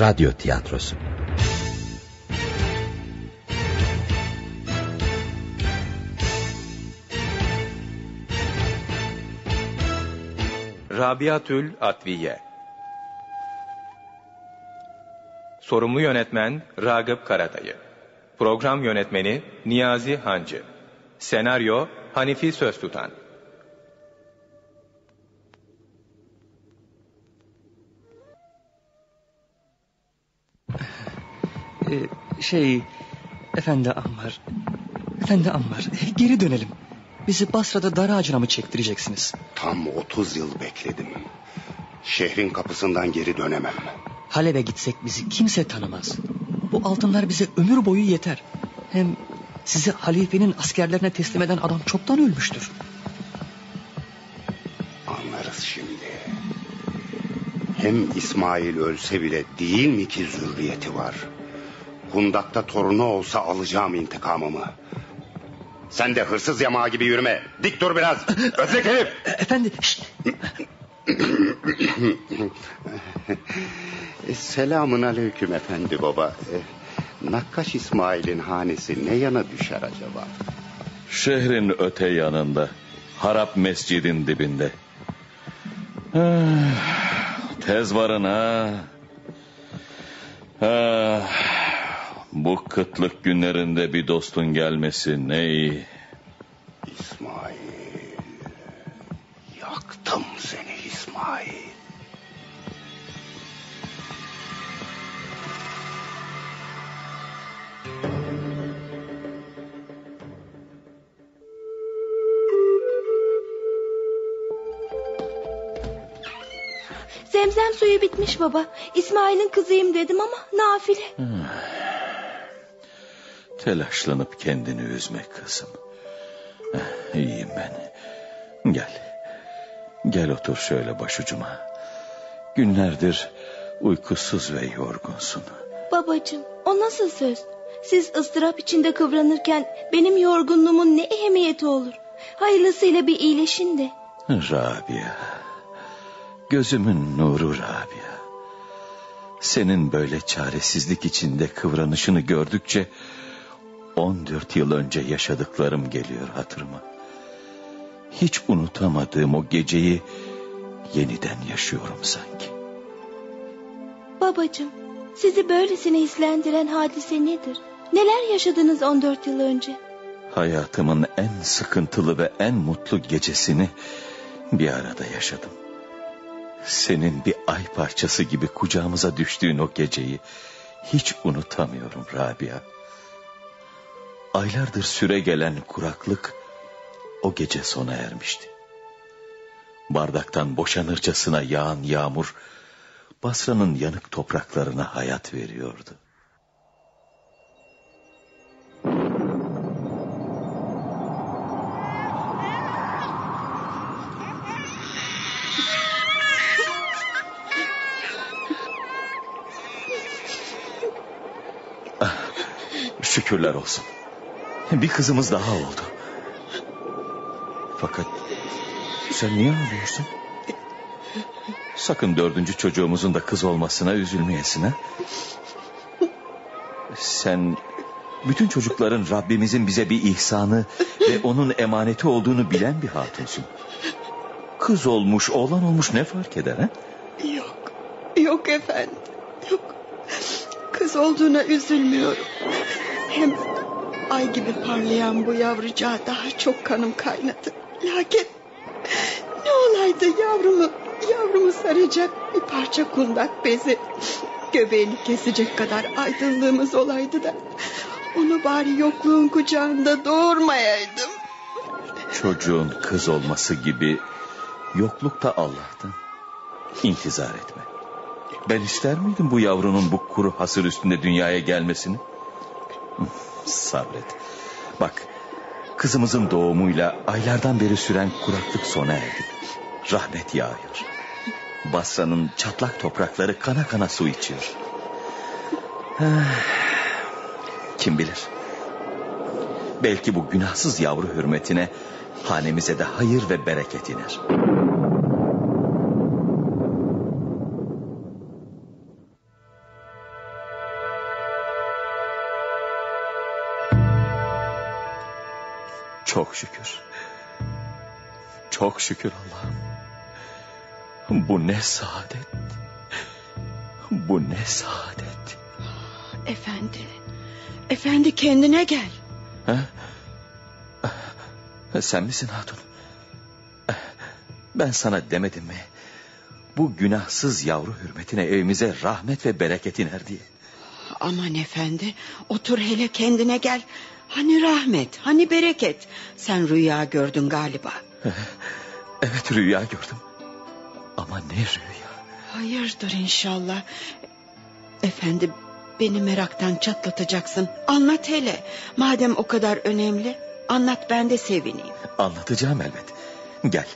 Radyo Tiyatrosu. Rabiatül Atviye Sorumlu Yönetmen Ragıp Karatayı Program Yönetmeni Niyazi Hancı. Senaryo Hanifi Söztutan Ee, şey... Efendi Ammar... Efendi Ammar geri dönelim. Bizi Basra'da dar ağacına mı çektireceksiniz? Tam 30 yıl bekledim. Şehrin kapısından geri dönemem. Halep'e gitsek bizi kimse tanımaz. Bu altınlar bize ömür boyu yeter. Hem sizi halifenin askerlerine teslim eden adam çoktan ölmüştür. Anlarız şimdi. Hem İsmail ölse bile değil mi ki zürriyeti var? Kundakta torunu olsa alacağım intikamımı. Sen de hırsız yamağı gibi yürüme. Dik dur biraz. Özlek herif. Efendi şşt. Selamın aleyküm efendi baba. Nakkaş İsmail'in hanesi ne yana düşer acaba? Şehrin öte yanında. Harap mescidin dibinde. Ah, Tez varın ha. Ah, bu kıtlık günlerinde bir dostun gelmesi ne iyi. İsmail. Yaktım seni İsmail. Zemzem suyu bitmiş baba. İsmail'in kızıyım dedim ama nafile. Telaşlanıp kendini üzme kızım. Eh, İyiyim ben. Gel. Gel otur şöyle başucuma. Günlerdir uykusuz ve yorgunsun. Babacığım o nasıl söz? Siz ıstırap içinde kıvranırken benim yorgunluğumun ne ehemmiyeti olur? Hayırlısıyla bir iyileşin de. Rabia. Gözümün nuru Rabia. Senin böyle çaresizlik içinde kıvranışını gördükçe... ...14 yıl önce yaşadıklarım geliyor hatırıma. Hiç unutamadığım o geceyi... ...yeniden yaşıyorum sanki. Babacığım sizi böylesine hislendiren hadise nedir? Neler yaşadınız 14 yıl önce? Hayatımın en sıkıntılı ve en mutlu gecesini... ...bir arada yaşadım. Senin bir ay parçası gibi kucağımıza düştüğün o geceyi hiç unutamıyorum Rabia. Aylardır süre gelen kuraklık o gece sona ermişti. Bardaktan boşanırcasına yağan yağmur Basra'nın yanık topraklarına hayat veriyordu. Şükürler olsun. Bir kızımız daha oldu. Fakat sen niye ağlıyorsun? Sakın dördüncü çocuğumuzun da kız olmasına üzülmeyesin ha. Sen bütün çocukların Rabbimizin bize bir ihsanı ve onun emaneti olduğunu bilen bir hatunsun. Kız olmuş, oğlan olmuş ne fark eder ha? Yok, yok efendim, yok. Kız olduğuna üzülmüyorum. Hem ay gibi parlayan bu yavrucağa daha çok kanım kaynadı. Lakin ne olaydı yavrumu, yavrumu saracak bir parça kundak bezi. Göbeğini kesecek kadar aydınlığımız olaydı da... ...onu bari yokluğun kucağında doğurmayaydım. Çocuğun kız olması gibi yokluk da Allah'tan. İntizar etme. Ben ister miydim bu yavrunun bu kuru hasır üstünde dünyaya gelmesini? Sabret. Bak kızımızın doğumuyla aylardan beri süren kuraklık sona erdi. Rahmet yağıyor. Basra'nın çatlak toprakları kana kana su içiyor. Ah, Kim bilir. Belki bu günahsız yavru hürmetine hanemize de hayır ve bereket iner. Çok şükür. Çok şükür Allah'ım. Bu ne saadet. Bu ne saadet. Efendi. Efendi kendine gel. Ha? Sen misin hatun? Ben sana demedim mi? Bu günahsız yavru hürmetine evimize rahmet ve bereket iner diye. Aman efendi otur hele kendine gel. Hani rahmet hani bereket. Sen rüya gördün galiba. Evet rüya gördüm. Ama ne rüya? Hayırdır inşallah. Efendi beni meraktan çatlatacaksın. Anlat hele. Madem o kadar önemli anlat ben de sevineyim. Anlatacağım elbet. Gel.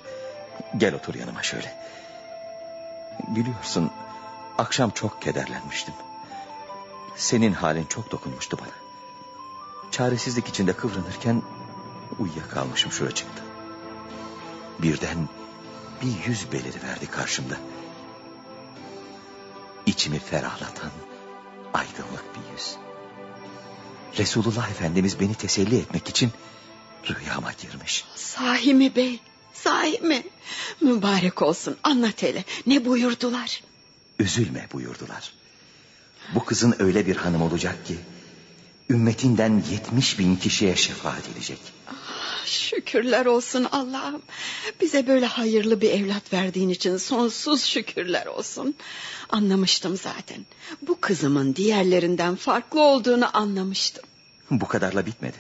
Gel otur yanıma şöyle. Biliyorsun akşam çok kederlenmiştim. Senin halin çok dokunmuştu bana. Çaresizlik içinde kıvranırken uyuyakalmışım şuracıkta. Birden bir yüz beliriverdi karşımda. İçimi ferahlatan aydınlık bir yüz. Resulullah Efendimiz beni teselli etmek için rüyama girmiş. Sahi mi bey? Sahi mi? Mübarek olsun anlat hele. Ne buyurdular? Üzülme buyurdular. Bu kızın öyle bir hanım olacak ki... ...ümmetinden yetmiş bin kişiye şefaat edecek. Ah, şükürler olsun Allah'ım. Bize böyle hayırlı bir evlat verdiğin için sonsuz şükürler olsun. Anlamıştım zaten. Bu kızımın diğerlerinden farklı olduğunu anlamıştım. Bu kadarla bitmedi.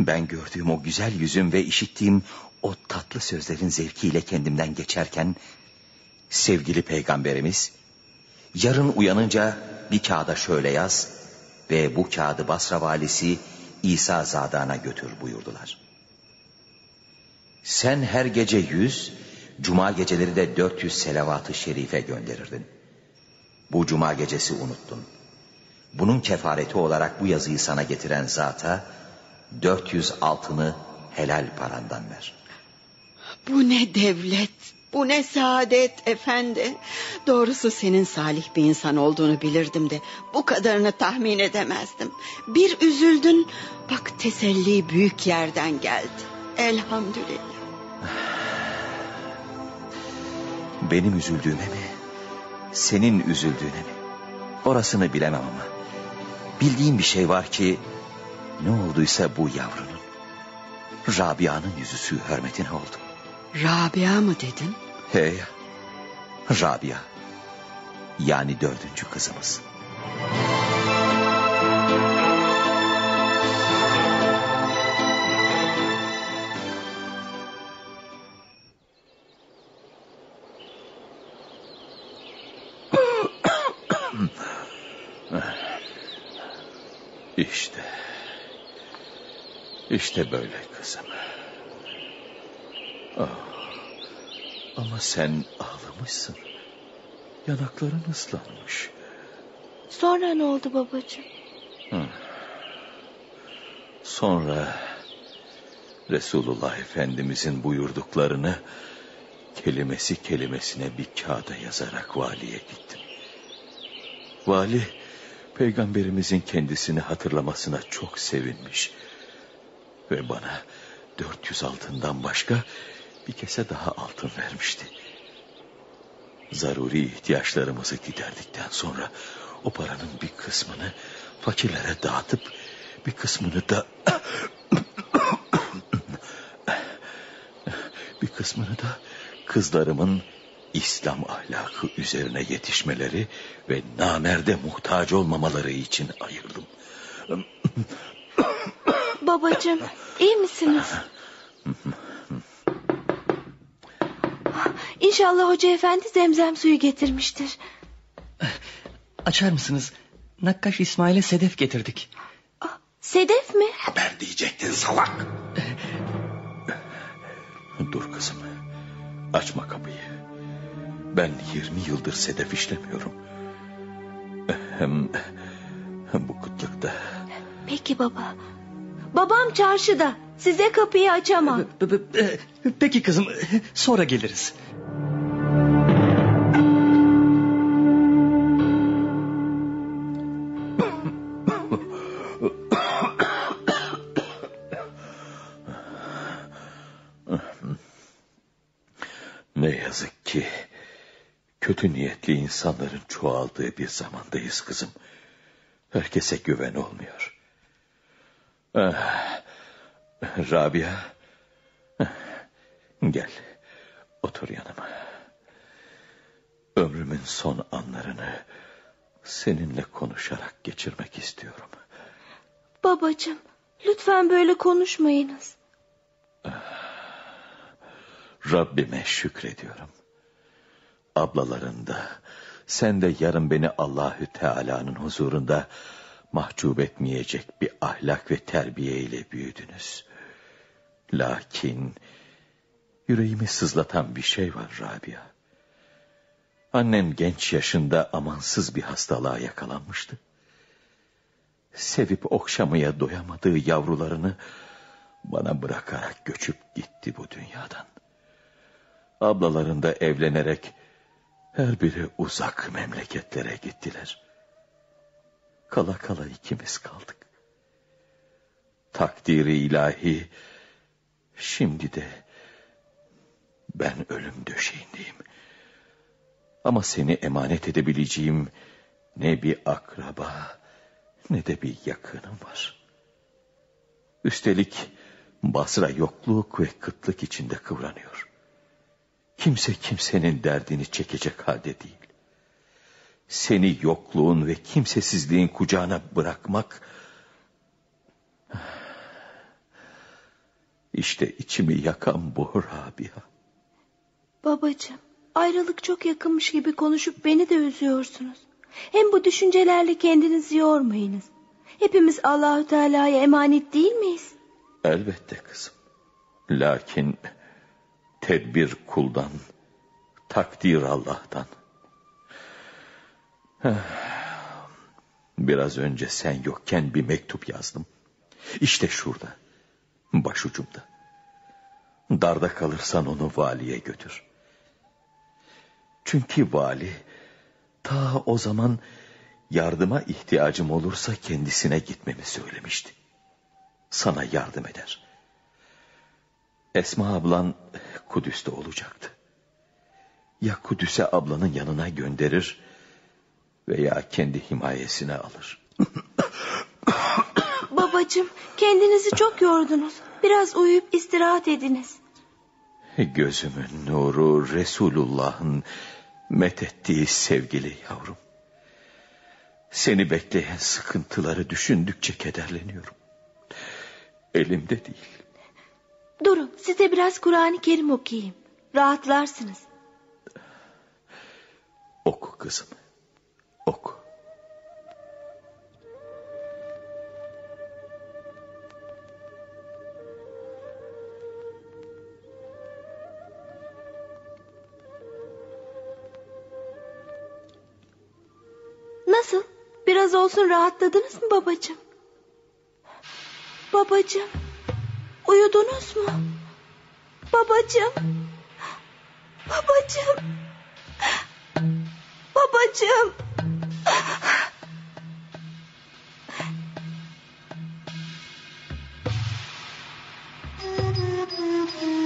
Ben gördüğüm o güzel yüzüm ve işittiğim o tatlı sözlerin zevkiyle kendimden geçerken... ...sevgili peygamberimiz... ...yarın uyanınca bir kağıda şöyle yaz... ...ve bu kağıdı Basra valisi İsa Zadan'a götür buyurdular. Sen her gece yüz, cuma geceleri de dört yüz selavat-ı şerife gönderirdin. Bu cuma gecesi unuttun. Bunun kefareti olarak bu yazıyı sana getiren zata... ...400 altını helal parandan ver. Bu ne devlet, bu ne saadet efendi. Doğrusu senin salih bir insan olduğunu bilirdim de bu kadarını tahmin edemezdim. Bir üzüldün, bak teselli büyük yerden geldi. Elhamdülillah. Benim üzüldüğüme mi? Senin üzüldüğüne mi? Orasını bilemem ama. Bildiğim bir şey var ki... ...ne olduysa bu yavrunun... ...Rabia'nın yüzüsü hürmetine oldu. Rabia mı dedin? He ya. Rabia. Yani dördüncü kızımız. İşte. İşte böyle kızım. Ah. Ama sen ağlamışsın. Yanakların ıslanmış. Sonra ne oldu babacığım? Hı. Sonra Resulullah Efendimizin buyurduklarını kelimesi kelimesine bir kağıda yazarak valiye gittim. Vali peygamberimizin kendisini hatırlamasına çok sevinmiş. Ve bana 400 altından başka bir kese daha altın vermişti. Zaruri ihtiyaçlarımızı giderdikten sonra o paranın bir kısmını fakirlere dağıtıp bir kısmını da bir kısmını da kızlarımın İslam ahlakı üzerine yetişmeleri ve namerde muhtaç olmamaları için ayırdım. Babacığım iyi misiniz? İnşallah hoca efendi zemzem suyu getirmiştir. Açar mısınız? Nakkaş İsmail'e sedef getirdik. Ah, Sedef mi? Haber diyecektin salak. Dur kızım. Açma kapıyı. Ben 20 yıldır sedef işlemiyorum. Hem, hem bu kıtlıkta. Peki baba. Babam çarşıda. Size kapıyı açamam. Ee, e, peki kızım sonra geliriz. Ne yazık ki kötü niyetli insanların çoğaldığı bir zamandayız kızım. Herkese güven olmuyor. Ah, Rabia. Ah, Gel. Otur yanıma. Ömrümün son anlarını seninle konuşarak geçirmek istiyorum. Babacığım lütfen böyle konuşmayınız. Rabbime şükrediyorum. Ablalarında, sen de yarın beni Allahü Teala'nın huzurunda mahcup etmeyecek bir ahlak ve terbiye ile büyüdünüz. Lakin yüreğimi sızlatan bir şey var Rabia. Annen genç yaşında amansız bir hastalığa yakalanmıştı. Sevip okşamaya doyamadığı yavrularını bana bırakarak göçüp gitti bu dünyadan. Ablalarında evlenerek her biri uzak memleketlere gittiler. Kala kala ikimiz kaldık. Takdiri ilahi şimdi de ben ölüm döşeğindeyim. Ama seni emanet edebileceğim ne bir akraba ne de bir yakınım var. Üstelik Basra yokluk ve kıtlık içinde kıvranıyor. Kimse kimsenin derdini çekecek halde değil. Seni yokluğun ve kimsesizliğin kucağına bırakmak... İşte içimi yakan bu Rabia. Babacığım ayrılık çok yakınmış gibi konuşup beni de üzüyorsunuz. Hem bu düşüncelerle kendinizi yormayınız. Hepimiz Allahü Teala'ya emanet değil miyiz? Elbette kızım. Lakin tedbir kuldan, takdir Allah'tan. Biraz önce sen yokken bir mektup yazdım. İşte şurada, başucumda. Darda kalırsan onu valiye götür. Çünkü vali ta o zaman yardıma ihtiyacım olursa kendisine gitmemi söylemişti. Sana yardım eder. Esma ablan Kudüs'te olacaktı. Ya Kudüs'e ablanın yanına gönderir veya kendi himayesine alır. Babacığım kendinizi çok yordunuz. Biraz uyuyup istirahat ediniz. Gözümün nuru Resulullah'ın methettiği sevgili yavrum. Seni bekleyen sıkıntıları düşündükçe kederleniyorum. Elimde değil. Durun size biraz Kur'an-ı Kerim okuyayım. Rahatlarsınız. Oku kızım. Oku. Olsun rahatladınız mı babacığım? Babacığım. Uyudunuz mu? Babacığım. Babacığım. Babacığım. O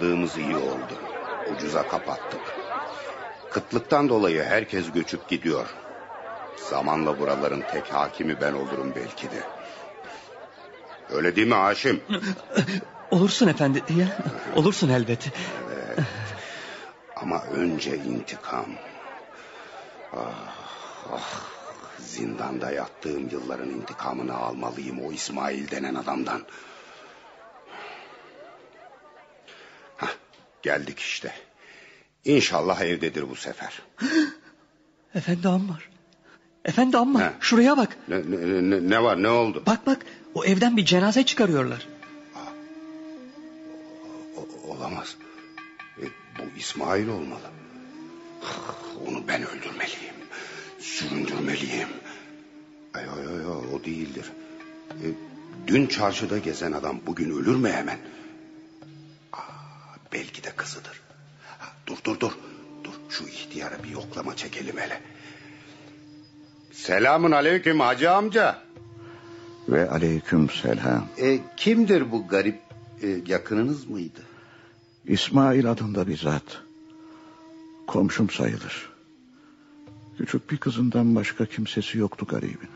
aldığımız iyi oldu. Ucuza kapattık. Kıtlıktan dolayı herkes göçüp gidiyor. Zamanla buraların tek hakimi ben olurum belki de. Öyle değil mi Haşim? Olursun efendi. Ya, olursun elbet. Ama önce intikam. Ah, ah, zindanda yattığım yılların intikamını almalıyım o İsmail denen adamdan. Geldik işte. İnşallah evdedir bu sefer. Efendi Ammar. Efendi Ammar He. şuraya bak. Ne, ne, ne, ne var ne oldu? Bak bak o evden bir cenaze çıkarıyorlar. O- olamaz. E, bu İsmail olmalı. Onu ben öldürmeliyim. Süründürmeliyim. Ay ay ay ay, o değildir. E, Dün çarşıda gezen adam bugün ölür mü hemen? Belki de kızıdır. Ha, dur dur dur. Dur şu ihtiyara bir yoklama çekelim hele. Selamun aleyküm hacı amca. Ve aleyküm selam. E, kimdir bu garip e, yakınınız mıydı? İsmail adında bir zat. Komşum sayılır. Küçük bir kızından başka kimsesi yoktu garibin.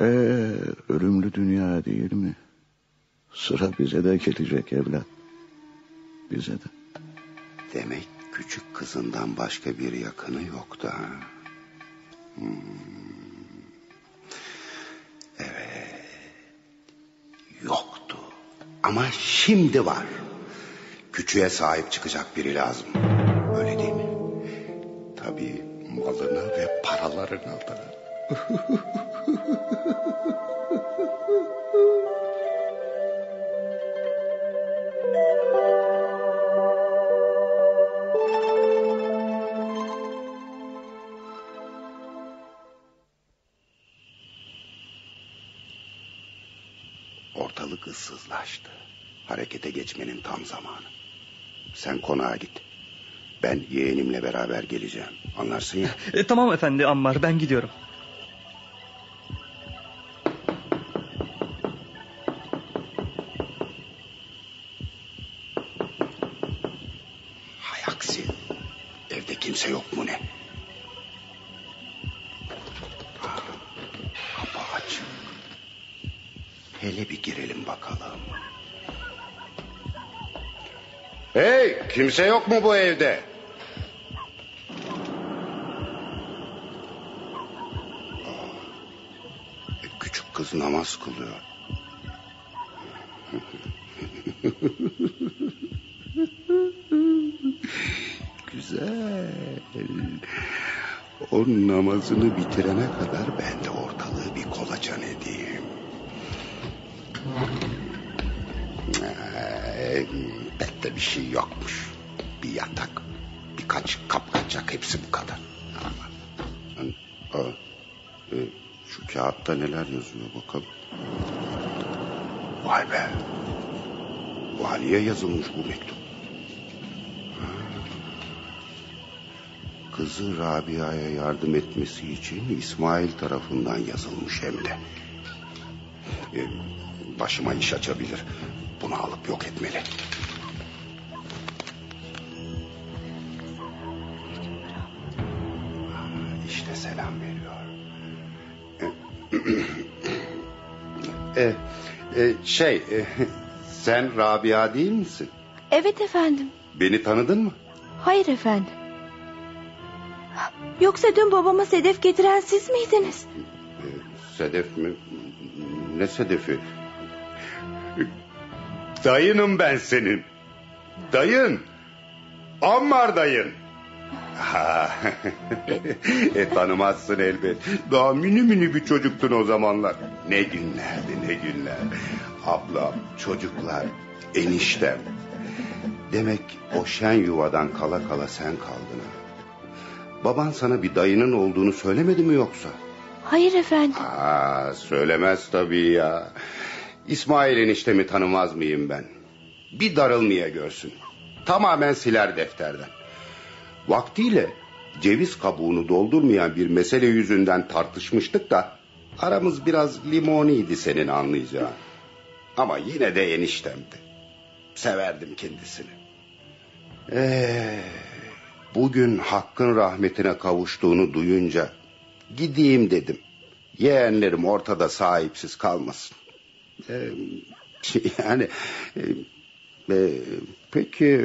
Ee, ölümlü dünya değil mi? Sıra bize de gelecek evlat. Bize de. Demek küçük kızından başka bir yakını yoktu ha? Hmm. Evet. Yoktu. Ama şimdi var. Küçüğe sahip çıkacak biri lazım. Öyle değil mi? Tabii malını ve paralarını da. Ortalık ıssızlaştı. Harekete geçmenin tam zamanı. Sen konağa git. Ben yeğenimle beraber geleceğim. Anlarsın ya. E, tamam efendi Ammar ben gidiyorum. Kimse yok mu bu evde? Küçük kız namaz kılıyor. Güzel. O namazını bitirene kadar ben de ortalığı bir kolaçan edeyim. De bir şey yokmuş. Kapkacak hepsi bu kadar. Aa, e, şu kağıtta neler yazıyor bakalım. Vay be. Valiye yazılmış bu mektup. Kızı Rabia'ya yardım etmesi için İsmail tarafından yazılmış hem de. Ee, başıma iş açabilir. Bunu alıp yok etmeli. Şey, e, sen Rabia değil misin? Evet efendim. Beni tanıdın mı? Hayır efendim. Yoksa dün babama sedef getiren siz miydiniz? E, sedef mi? Ne sedefi? Dayınım ben senin. Dayın. Ammar dayın. Ha, e, tanımazsın elbet. Daha mini mini bir çocuktun o zamanlar. Ne günlerdi ne günler. Ablam, çocuklar, eniştem. Demek o şen yuvadan kala kala sen kaldın ha. Baban sana bir dayının olduğunu söylemedi mi yoksa? Hayır efendim. Aa, söylemez tabii ya. İsmail eniştemi tanımaz mıyım ben? Bir darılmaya görsün. Tamamen siler defterden. Vaktiyle ceviz kabuğunu doldurmayan bir mesele yüzünden tartışmıştık da... ...aramız biraz limoniydi senin anlayacağın. Ama yine de eniştemdi. Severdim kendisini. Ee, bugün hakkın rahmetine kavuştuğunu duyunca... ...gideyim dedim. Yeğenlerim ortada sahipsiz kalmasın. Ee, yani... E, peki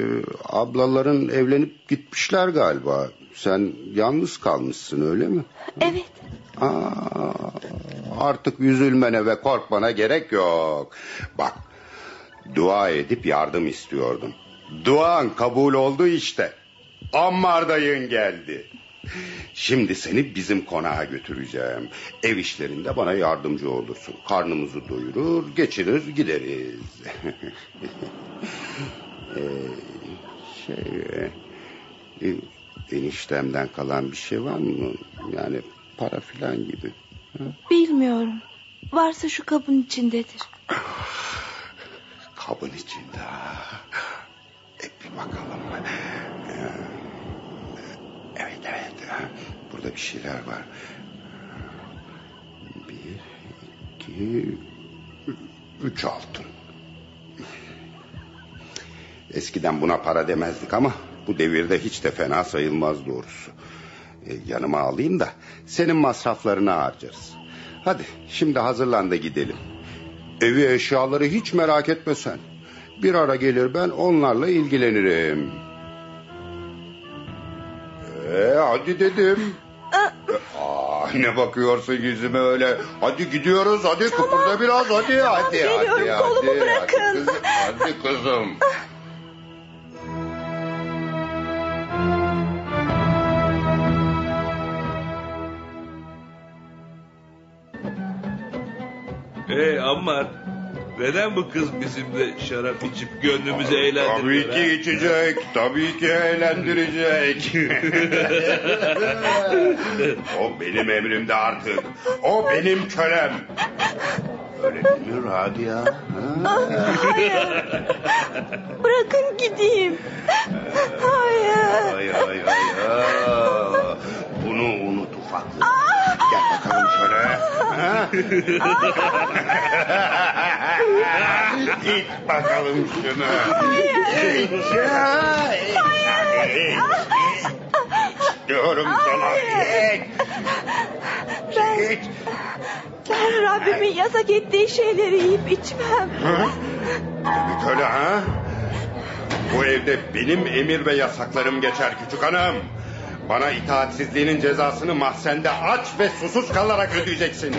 ablaların evlenip gitmişler galiba. Sen yalnız kalmışsın öyle mi? Evet. Aa, artık üzülmene ve korkmana gerek yok. Bak dua edip yardım istiyordum. Duan kabul oldu işte. Ammar dayın geldi. Şimdi seni bizim konağa götüreceğim. Ev işlerinde bana yardımcı olursun. Karnımızı doyurur, geçirir gideriz. ee, şey, e, eniştemden kalan bir şey var mı? Yani para filan gibi. Ha? Bilmiyorum. Varsa şu kabın içindedir. Kabın içinde. ha. E, bir bakalım. Ee, Evet evet. Burada bir şeyler var. Bir, iki, üç altın. Eskiden buna para demezdik ama bu devirde hiç de fena sayılmaz doğrusu. E, yanıma alayım da senin masraflarını harcarız. Hadi şimdi hazırlan da gidelim. Evi eşyaları hiç merak etme sen. Bir ara gelir ben onlarla ilgilenirim. Ee, hadi dedim. Aa, ne bakıyorsun yüzüme öyle? Hadi gidiyoruz hadi kıpırda biraz hadi hadi geliyorum, hadi. kolumu hadi, bırakın. Hadi kızım. Hadi kızım. Hey Ammar. Neden bu kız bizimle şarap içip gönlümüzü eğlendiriyor? Tabii ki içecek, tabii ki eğlendirecek. o benim emrimde artık. O benim kölem. Öyle değil mi Rabia? Ha? Bırakın gideyim. Hayır. Ay ay ay ay. Bunu unut ufaklık. Gel bakalım şöyle. Ha? İt bakalım şunu. İt. ya, it. Hadi, it. Diyorum sana it. Ben, İt. ben Rabbimin yasak ettiği şeyleri yiyip içmem. Ha? Demek öyle ha? Bu evde benim emir ve yasaklarım geçer küçük hanım. Bana itaatsizliğinin cezasını mahzende aç ve susuz kalarak ödeyeceksin.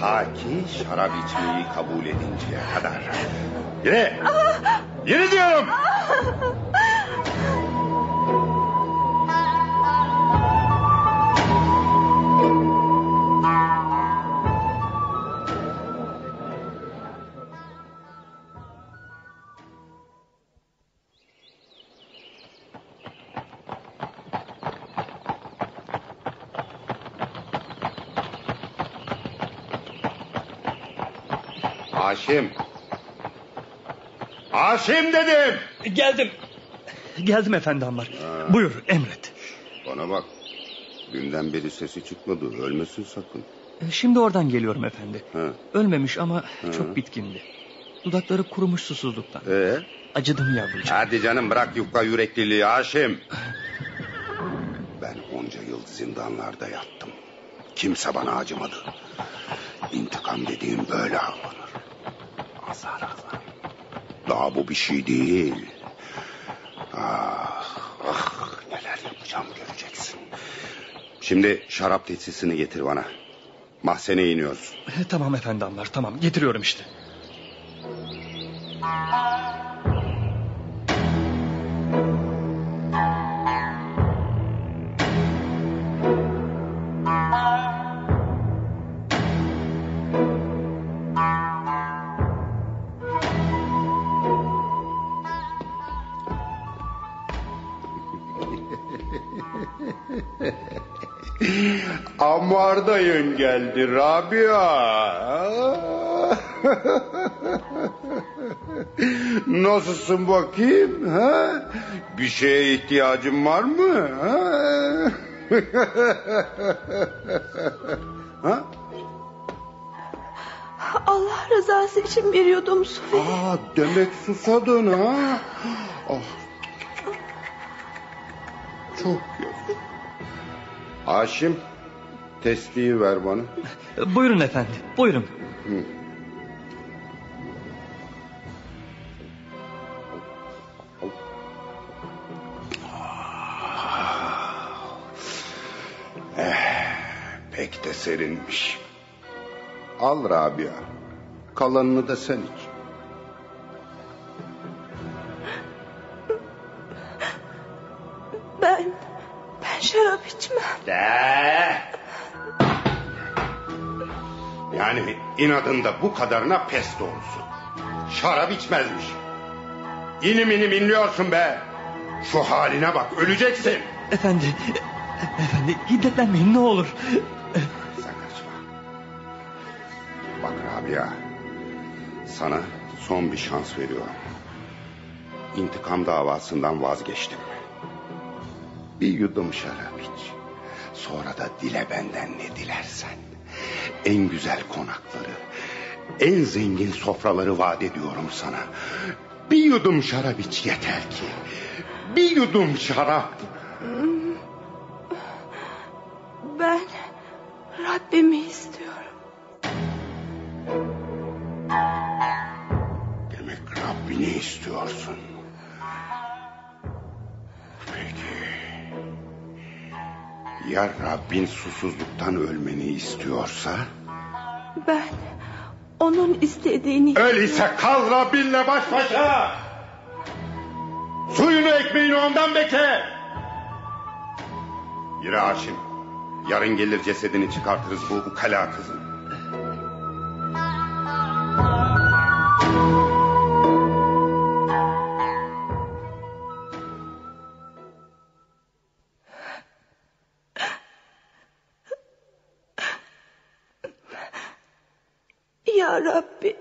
Ta ki şarap içmeyi kabul edinceye kadar. Yine. Yine diyorum. Haşim. Haşim dedim. Geldim. Geldim efendi Ammar. Buyur emret. Bana bak. Dünden beri sesi çıkmadı. Ölmesin sakın. E, Şimdi oradan geliyorum efendi. Ha. Ölmemiş ama çok bitkindi. Dudakları kurumuş susuzluktan. Ee? Acıdım yavrucuğum. Hadi canım bırak yufka yürekliliği Haşim. Ben onca yıl zindanlarda yattım. Kimse bana acımadı. İntikam dediğim böyle alınır. Azar azar. Daha bu bir şey değil. Ah, ah, neler yapacağım göreceksin. Şimdi şarap tetsisini getir bana. Mahzene iniyoruz. E, Tamam efendi Ammar tamam getiriyorum işte. Ammar dayın geldi Rabia. Nasılsın bakayım? Ha? Bir şeye ihtiyacın var mı? Ha? ha? Allah rızası için bir yudum su ver. Aa, demek susadın ha? Ah. Çok güzel. Haşim, testiyi ver bana. Buyurun efendi buyurun. Pek de serinmiş. Al Rabia. Kalanını da sen iç. Ben şarap içmem. De. Yani inadında bu kadarına pes doğrusu. Şarap içmezmiş. İnim inim inliyorsun be. Şu haline bak öleceksin. Efendi efendi hiddetlenmeyin ne olur. Sen kaçma. Bak Rabia. Sana son bir şans veriyorum. İntikam davasından vazgeçtim. Bir yudum şarap iç. Sonra da dile benden ne dilersen. En güzel konakları, en zengin sofraları vaat ediyorum sana. Bir yudum şarap iç yeter ki. Bir yudum şarap. Ben Rabbimi istiyorum. Demek Rabbini istiyorsun. Ya Rabbin susuzluktan ölmeni istiyorsa? Ben onun istediğini... Öyleyse kal Rabbinle baş başa. Suyunu ekmeğini ondan bekle. Yürü Haşim. Yarın gelir cesedini çıkartırız bu ukala kızın. Rabbi.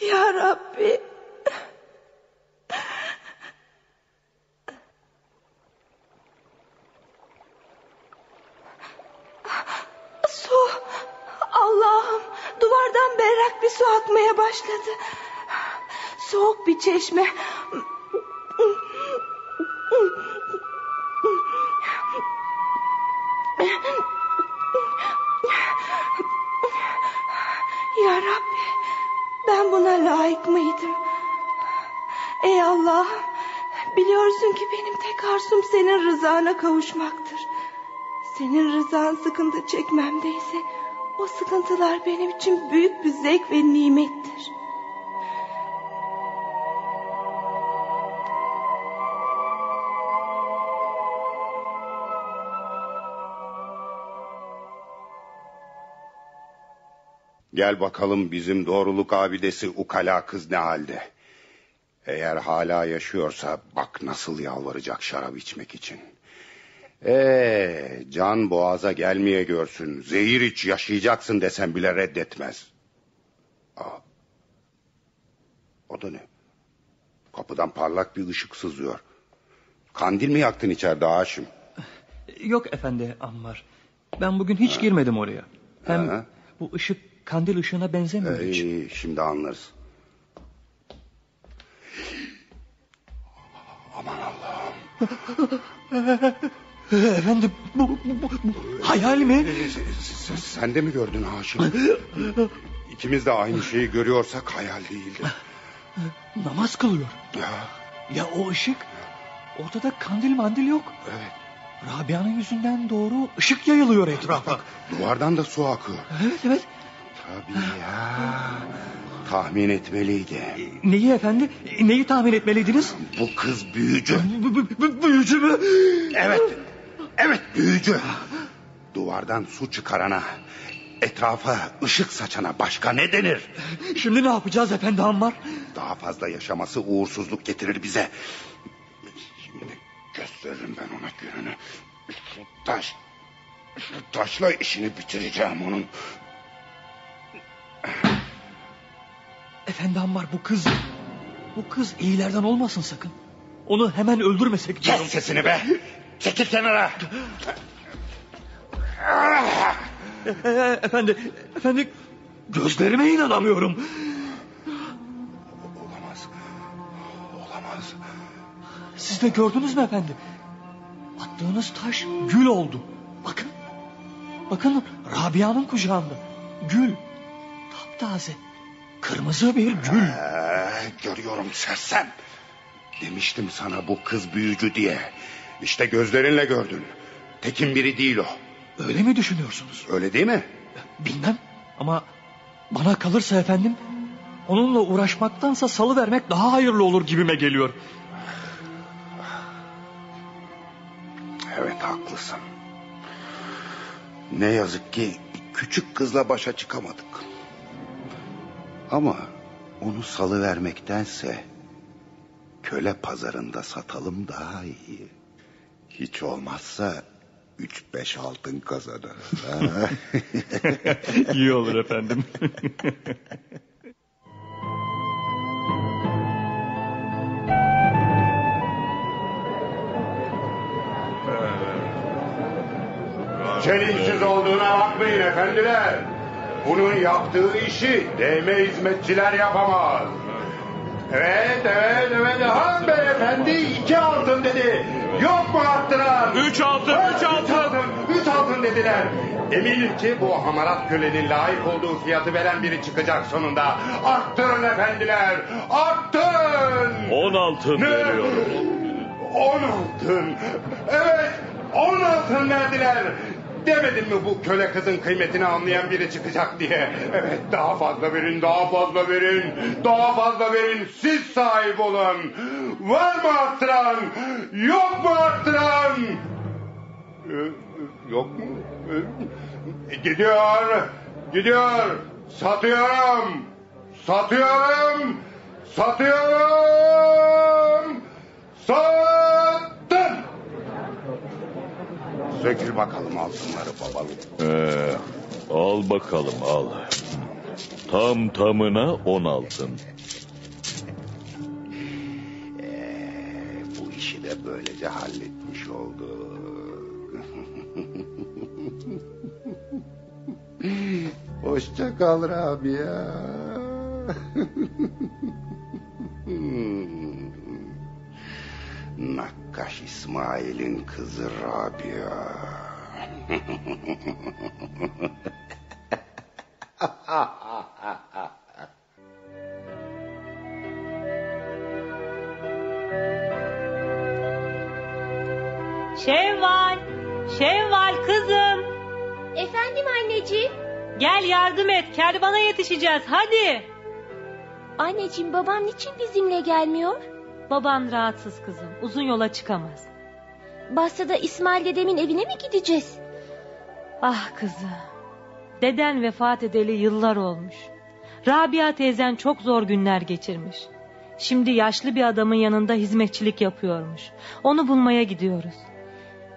Ya Rabbi. Su. Allah'ım duvardan berrak bir su akmaya başladı. Soğuk bir çeşme. Ya Rabbi ben buna layık mıydım? Ey Allah'ım biliyorsun ki benim tek arzum senin rızana kavuşmaktır. Senin rızan sıkıntı çekmemdeyse o sıkıntılar benim için büyük bir zevk ve nimettir. Gel bakalım bizim doğruluk abidesi ukala kız ne halde? Eğer hala yaşıyorsa bak nasıl yalvaracak şarap içmek için. Ee, can boğaza gelmeye görsün. Zehir iç yaşayacaksın desem bile reddetmez. Aa, o da ne? Kapıdan parlak bir ışık sızıyor. Kandil mi yaktın içeride Haşim? Yok efendi Ammar. Ben bugün hiç girmedim oraya. Hem Ha. bu ışık kandil ışığına benzemiyor hiç. Ey, şimdi anlarız. Aman Allah'ım. Efendi bu, bu, bu, bu hayal mi? Sen, sen de mi gördün Haşim? İkimiz de aynı şeyi görüyorsak hayal değildir. Namaz kılıyor. Ya, Ya o ışık? Ortada kandil mandil yok. evet. Rabia'nın yüzünden doğru ışık yayılıyor etrafa. Duvardan da su akıyor. Evet evet. Tabii ya. Tahmin etmeliydi. Neyi efendi? Neyi tahmin etmeliydiniz? Bu kız büyücü. Bu, bu, bu, büyücü mü? Evet. Evet büyücü. Duvardan su çıkarana, etrafa ışık saçana başka ne denir? Şimdi ne yapacağız efendi Ammar? Daha fazla yaşaması uğursuzluk getirir bize. Şimdi gösteririm ben ona gününü. Şu taş... Şu taşla işini bitireceğim onun. Efendi Ammar bu kız... Bu kız iyilerden olmasın sakın. Onu hemen öldürmesek diyorum. Kes sesini be. Çekil kenara. E, efendi, efendi gözlerime inanamıyorum. Olamaz. Olamaz. Siz de gördünüz mü efendi? Attığınız taş gül oldu. Bakın. Bakın Rabia'nın kucağında. Gül. Taptaze. Kırmızı bir gül. Ee, görüyorum sersem. Demiştim sana bu kız büyücü diye. İşte gözlerinle gördün. Tekin biri değil o. Öyle mi düşünüyorsunuz? Öyle değil mi? Bilmem ama bana kalırsa efendim onunla uğraşmaktansa salı vermek daha hayırlı olur gibime geliyor. Evet haklısın. Ne yazık ki küçük kızla başa çıkamadık. Ama onu salı vermektense köle pazarında satalım daha iyi. Hiç olmazsa üç beş altın kazanırız. İyi olur efendim. Çelimsiz olduğuna bakmayın efendiler. Bunun yaptığı işi değme hizmetçiler yapamaz. Evet, evet, evet. Han beyefendi iki altın dedi. Yok mu arttıran? Üç altın, Evet, üç altın. Üç altın dediler. Eminim ki bu hamarat kölenin layık olduğu fiyatı veren biri çıkacak sonunda. Arttırın efendiler, arttırın. On altın Ne? veriyorum. On altın. Evet, on altın verdiler. Demedim mi bu köle kızın kıymetini anlayan biri çıkacak diye. Evet daha fazla verin, daha fazla verin, daha fazla verin. Siz sahip olun. Var mı arttıran? Yok mu arttıran? Ee, Yok mu? Ee, Gidiyor, gidiyor. Satıyorum, satıyorum, satıyorum. Sattım. Sökül bakalım altınları babalık. Ee, al bakalım al. Tam tamına on altın. Ee, bu işi de böylece halletmiş olduk. Hoşça kal Rabia. Nakkaş İsmail'in kızı Rabia. Şevval, Şevval kızım. Efendim anneciğim. Gel yardım et, kervana yetişeceğiz hadi. Anneciğim babam niçin bizimle gelmiyor? Baban rahatsız kızım, uzun yola çıkamaz. Basra'da İsmail dedemin evine mi gideceğiz? Ah kızım, deden vefat edeli yıllar olmuş. Rabia teyzen çok zor günler geçirmiş. Şimdi yaşlı bir adamın yanında hizmetçilik yapıyormuş. Onu bulmaya gidiyoruz.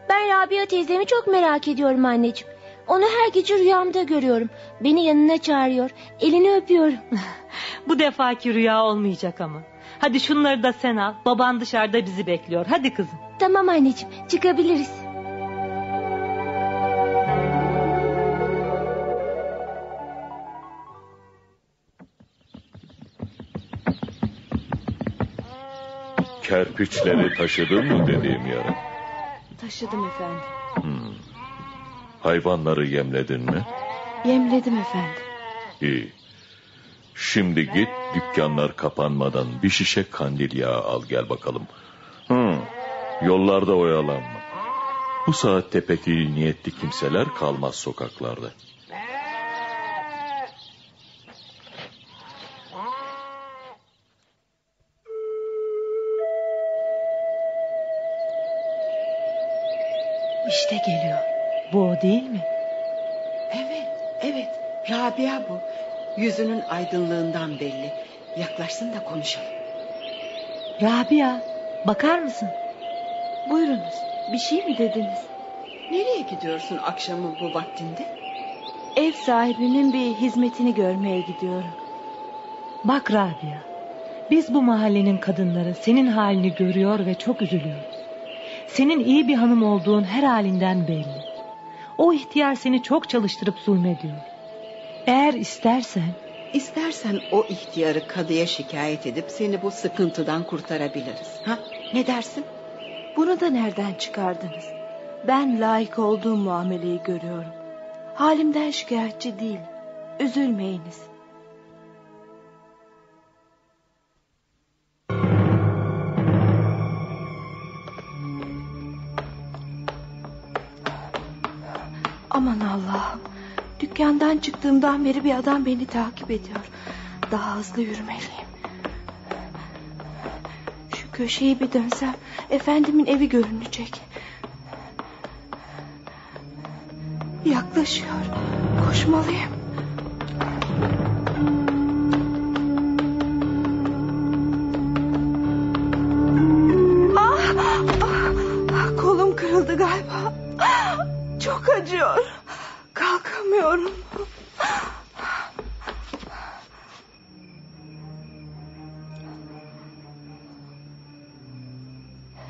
Ben Rabia teyzemi çok merak ediyorum anneciğim. Onu her gece rüyamda görüyorum. Beni yanına çağırıyor. Elini öpüyorum. Bu defaki rüya olmayacak ama. Hadi şunları da sen al. Baban dışarıda bizi bekliyor. Hadi kızım. tamam anneciğim çıkabiliriz. Kerpiçleri taşıdın mı dediğim yere? Taşıdım efendim. Hayvanları yemledin mi? Yemledim efendim. İyi. Şimdi git dükkanlar kapanmadan bir şişe kandil yağı al gel bakalım. Hı, yollarda oyalanma. Bu saatte pek iyi niyetli kimseler kalmaz sokaklarda. Yüzünün aydınlığından belli. Yaklaşsın da konuşalım. Rabia, bakar mısın? Buyurunuz. Bir şey mi dediniz? Nereye gidiyorsun akşamın bu vaktinde? Ev sahibinin bir hizmetini görmeye gidiyorum. Bak Rabia, biz bu mahallenin kadınları senin halini görüyor ve çok üzülüyoruz. Senin iyi bir hanım olduğun her halinden belli. O ihtiyar seni çok çalıştırıp zulmediyor. Eğer istersen İstersen o ihtiyarı kadıya şikayet edip seni bu sıkıntıdan kurtarabiliriz. Ha? Ne dersin? Bunu da nereden çıkardınız? Ben layık olduğum muameleyi görüyorum. Halimden şikayetçi değil. Üzülmeyiniz. Dükkandan çıktığımdan beri bir adam beni takip ediyor. Daha hızlı yürümeliyim. Şu köşeyi bir dönsem efendimin evi görünecek. Yaklaşıyor. Koşmalıyım.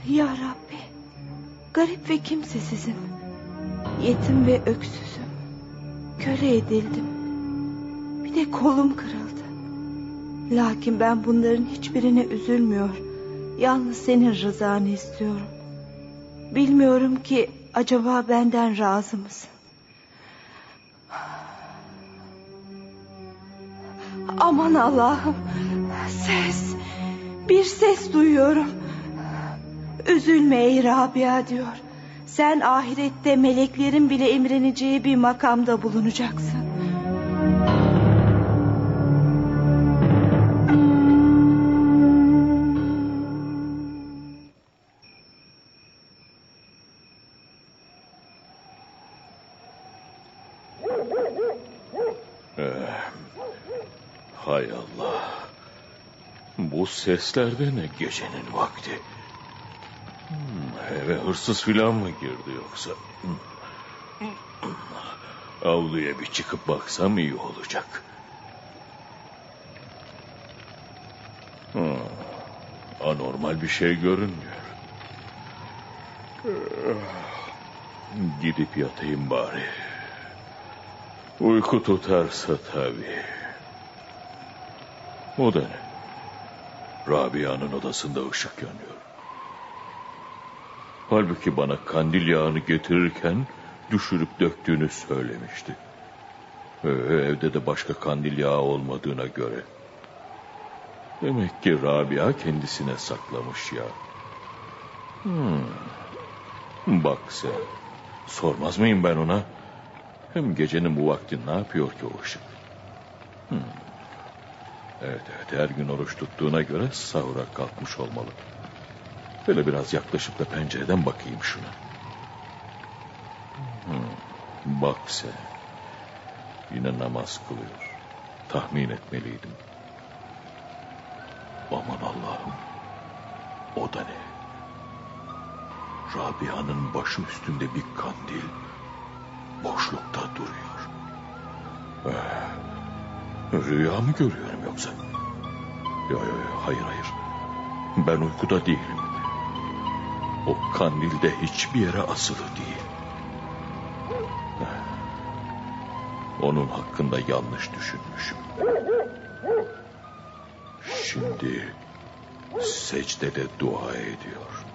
Ya Rabbi. Garip ve kimsesizim. Yetim ve öksüzüm. Köle edildim. Bir de kolum kırıldı. Lakin ben bunların hiçbirine üzülmüyor. Yalnız senin rızanı istiyorum. Bilmiyorum ki acaba benden razı mısın? Aman Allah'ım. Ses. Bir ses duyuyorum. Üzülme ey Rabia diyor. Sen ahirette meleklerin bile emreneceği bir makamda bulunacaksın. Hay Allah. Bu sesler de ne gecenin vakti? Eve hırsız filan mı girdi yoksa? Avluya bir çıkıp baksam iyi olacak. Hmm, anormal bir şey görünmüyor. Gidip yatayım bari. Uyku tutarsa tabii. O da ne? Rabia'nın odasında ışık yanıyor. Halbuki bana kandil yağını getirirken düşürüp döktüğünü söylemişti. Ee, evde de başka kandil yağı olmadığına göre. Demek ki Rabia kendisine saklamış ya. Hmm. Bak sen. Sormaz mıyım ben ona? Hem gecenin bu vakti ne yapıyor ki o ışık? Hmm. Evet evet her gün oruç tuttuğuna göre sahura kalkmış olmalı. Böyle biraz yaklaşıp da pencereden bakayım şuna. Hmm, bak sen. Yine namaz kılıyor. Tahmin etmeliydim. Aman Allah'ım. O da ne? Rabia'nın başı üstünde bir kandil. Boşlukta duruyor. Ee, rüya mı görüyorum yoksa? Yok yok yo, hayır hayır. Ben uykuda değilim. O kandilde hiçbir yere asılı değil. Onun hakkında yanlış düşünmüşüm. Şimdi secdede dua ediyor.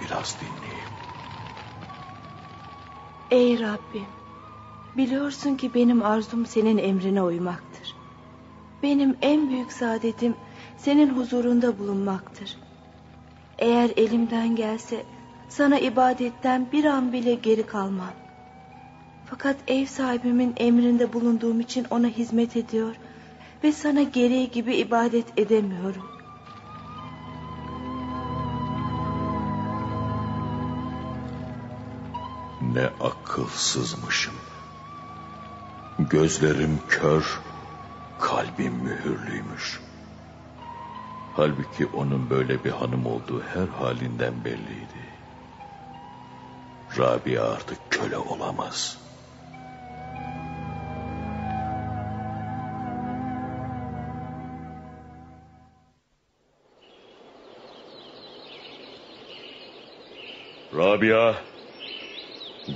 Biraz dinleyeyim. Ey Rabbim. Biliyorsun ki benim arzum senin emrine uymaktır. Benim en büyük saadetim senin huzurunda bulunmaktır. Eğer elimden gelse sana ibadetten bir an bile geri kalmam. Fakat ev sahibimin emrinde bulunduğum için ona hizmet ediyor ve sana gereği gibi ibadet edemiyorum. Ne akılsızmışım. Gözlerim kör, kalbim mühürlüymüş. Halbuki onun böyle bir hanım olduğu her halinden belliydi. Rabia artık köle olamaz. Rabia,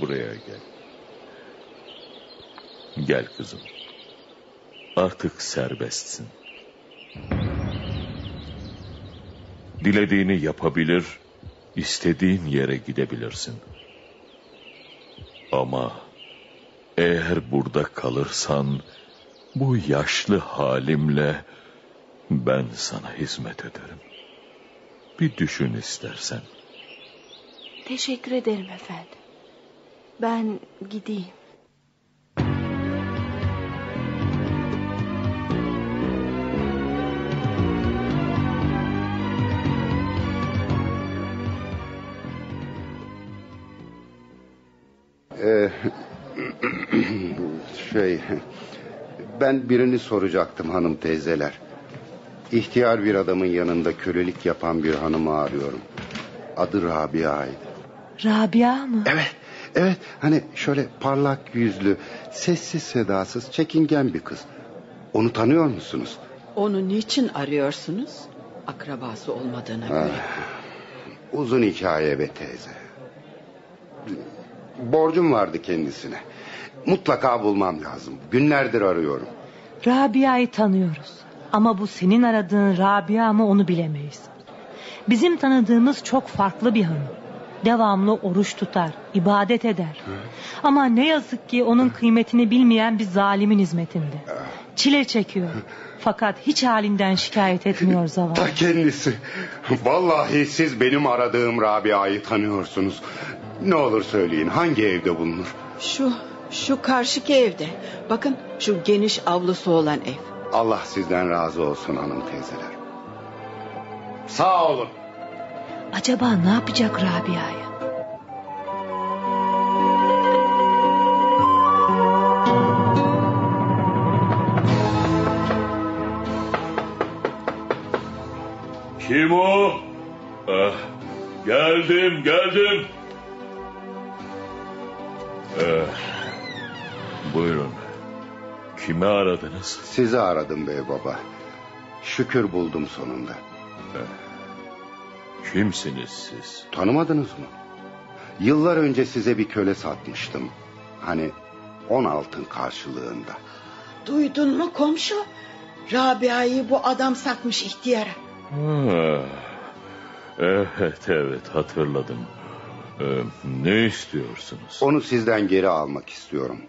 buraya gel. Gel kızım. Artık serbestsin. Dilediğini yapabilir, istediğin yere gidebilirsin. Ama eğer burada kalırsan bu yaşlı halimle ben sana hizmet ederim. Bir düşün istersen. Teşekkür ederim efendim. Ben gideyim. Şey ben birini soracaktım hanım teyzeler. İhtiyar bir adamın yanında kölelik yapan bir hanımı arıyorum. Adı Rabia'ydı. Rabia mı? Evet Evet hani şöyle parlak yüzlü, sessiz sedasız, çekingen bir kız. Onu tanıyor musunuz? Onu niçin arıyorsunuz? Akrabası olmadığına göre. Uzun hikaye be teyze. Borcum vardı kendisine. Mutlaka bulmam lazım. Günlerdir arıyorum. Rabia'yı tanıyoruz. Ama bu senin aradığın Rabia mı onu bilemeyiz. Bizim tanıdığımız çok farklı bir hanım. Devamlı oruç tutar, ibadet eder. Ama ne yazık ki onun kıymetini bilmeyen bir zalimin hizmetinde. Çile çekiyor. Fakat hiç halinden şikayet etmiyor zavallı. Ta kendisi. Vallahi siz benim aradığım Rabia'yı tanıyorsunuz. Ne olur söyleyin hangi evde bulunur? Şu, şu karşıki evde. Bakın şu geniş avlusu olan ev. Allah sizden razı olsun hanım teyzeler. Sağ olun. Acaba ne yapacak Rabia'ya? Kim o? Ah, geldim, geldim. Ah, buyurun. Kimi aradınız? Sizi aradım bey baba. Şükür buldum sonunda. Kimsiniz siz? Tanımadınız mı? Yıllar önce size bir köle satmıştım. Hani on altın karşılığında. Duydun mu komşu? Rabia'yı bu adam satmış ihtiyara. Ah, evet, evet hatırladım. Ee, ne istiyorsunuz? Onu sizden geri almak istiyorum.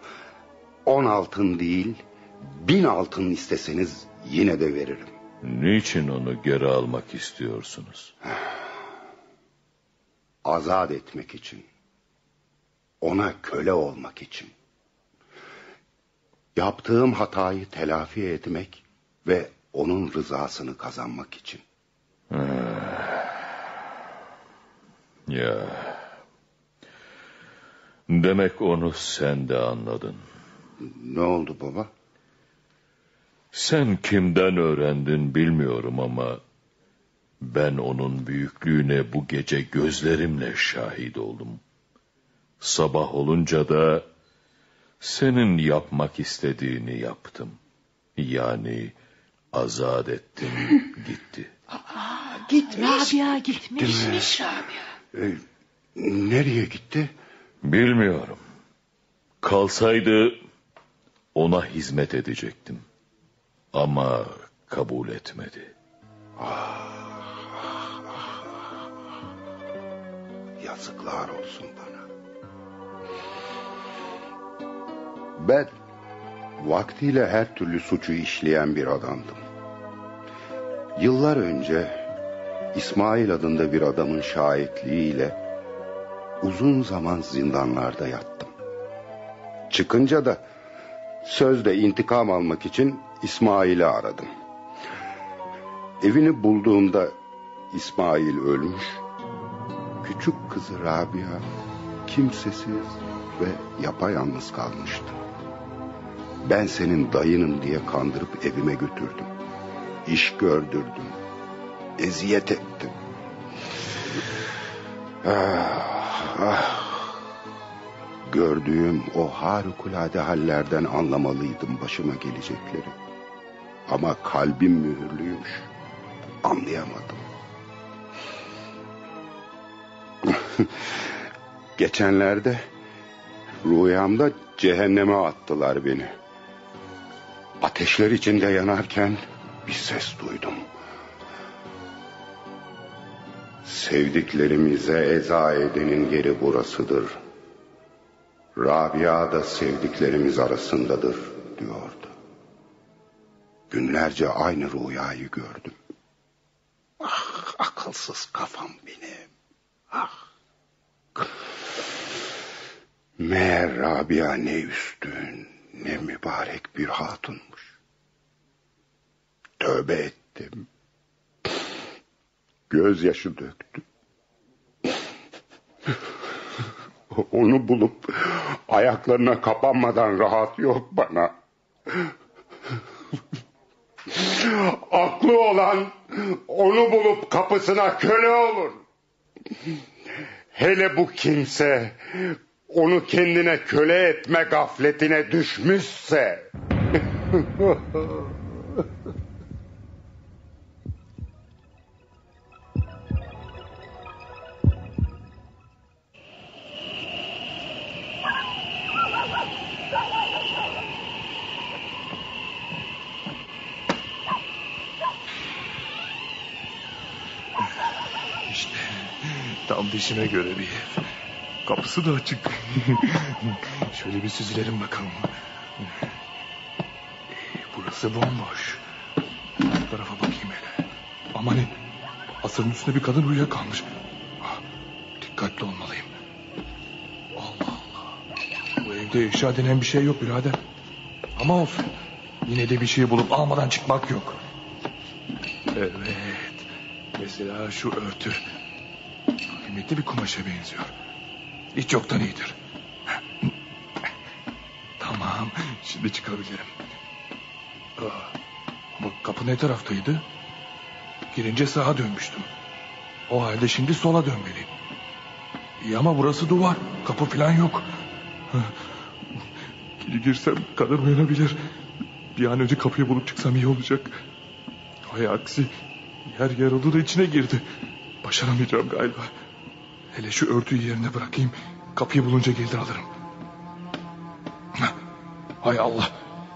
On altın değil, bin altın isteseniz yine de veririm. Niçin onu geri almak istiyorsunuz? Azat etmek için. Ona köle olmak için. Yaptığım hatayı telafi etmek ve onun rızasını kazanmak için. Ya. Demek onu sen de anladın. Ne oldu baba? Sen kimden öğrendin bilmiyorum ama ben onun büyüklüğüne bu gece gözlerimle şahit oldum. Sabah olunca da senin yapmak istediğini yaptım. Yani azat ettim gitti. Gitmiş. Rabia gitmiş. Gitmiş Rabia. Ee, nereye gitti? Bilmiyorum. Kalsaydı ona hizmet edecektim. Ama kabul etmedi. Yazıklar olsun bana. Ben vaktiyle her türlü suçu işleyen bir adamdım. Yıllar önce İsmail adında bir adamın şahitliğiyle uzun zaman zindanlarda yattım. Çıkınca da sözde intikam almak için İsmail'i aradım. Evini bulduğumda İsmail ölmüş. Küçük kızı Rabia kimsesiz ve yapayalnız kalmıştı. Ben senin dayınım diye kandırıp evime götürdüm. İş gördürdüm. Eziyet ettim. Ah, ah. Gördüğüm o harikulade hallerden anlamalıydım başıma gelecekleri. Ama kalbim mühürlüymüş. Anlayamadım. Geçenlerde rüyamda cehenneme attılar beni. Ateşler içinde yanarken bir ses duydum. Sevdiklerimize eza edenin yeri burasıdır. Rabia da sevdiklerimiz arasındadır diyordu. Günlerce aynı rüyayı gördüm. Ah akılsız kafam benim. Ah. Meğer Rabia ne üstün ne mübarek bir hatunmuş. Tövbe ettim. Gözyaşı döktüm. Onu bulup ayaklarına kapanmadan rahat yok bana. Aklı olan onu bulup kapısına köle olur. Hele bu kimse onu kendine köle etme gafletine düşmüşse... tam dişime göre bir ev. Kapısı da açık. Şöyle bir süzülelim bakalım. Burası bomboş. Bu tarafa bakayım hele. Amanın. Asırın üstünde bir kadın uyuyakalmış. Ah, Dikkatli olmalıyım. Allah Allah. Bu evde eşya denen bir şey yok birader. Ama olsun. Yine de bir şey bulup almadan çıkmak yok. Evet. Mesela şu örtü. Kıymetli bir kumaşa benziyor. Hiç yoktan iyidir. Tamam. Şimdi çıkabilirim. Aa, ama kapı ne taraftaydı? Girince sağa dönmüştüm. O halde şimdi sola dönmeliyim. İyi ama burası duvar. Kapı falan yok. Girsem kadın uyanabilir. Bir an önce kapıyı bulup çıksam iyi olacak. Hay aksi. Yer yarıldı da içine girdi. Başaramayacağım galiba. Hele şu örtüyü yerine bırakayım. Kapıyı bulunca gelir alırım. Hay Allah.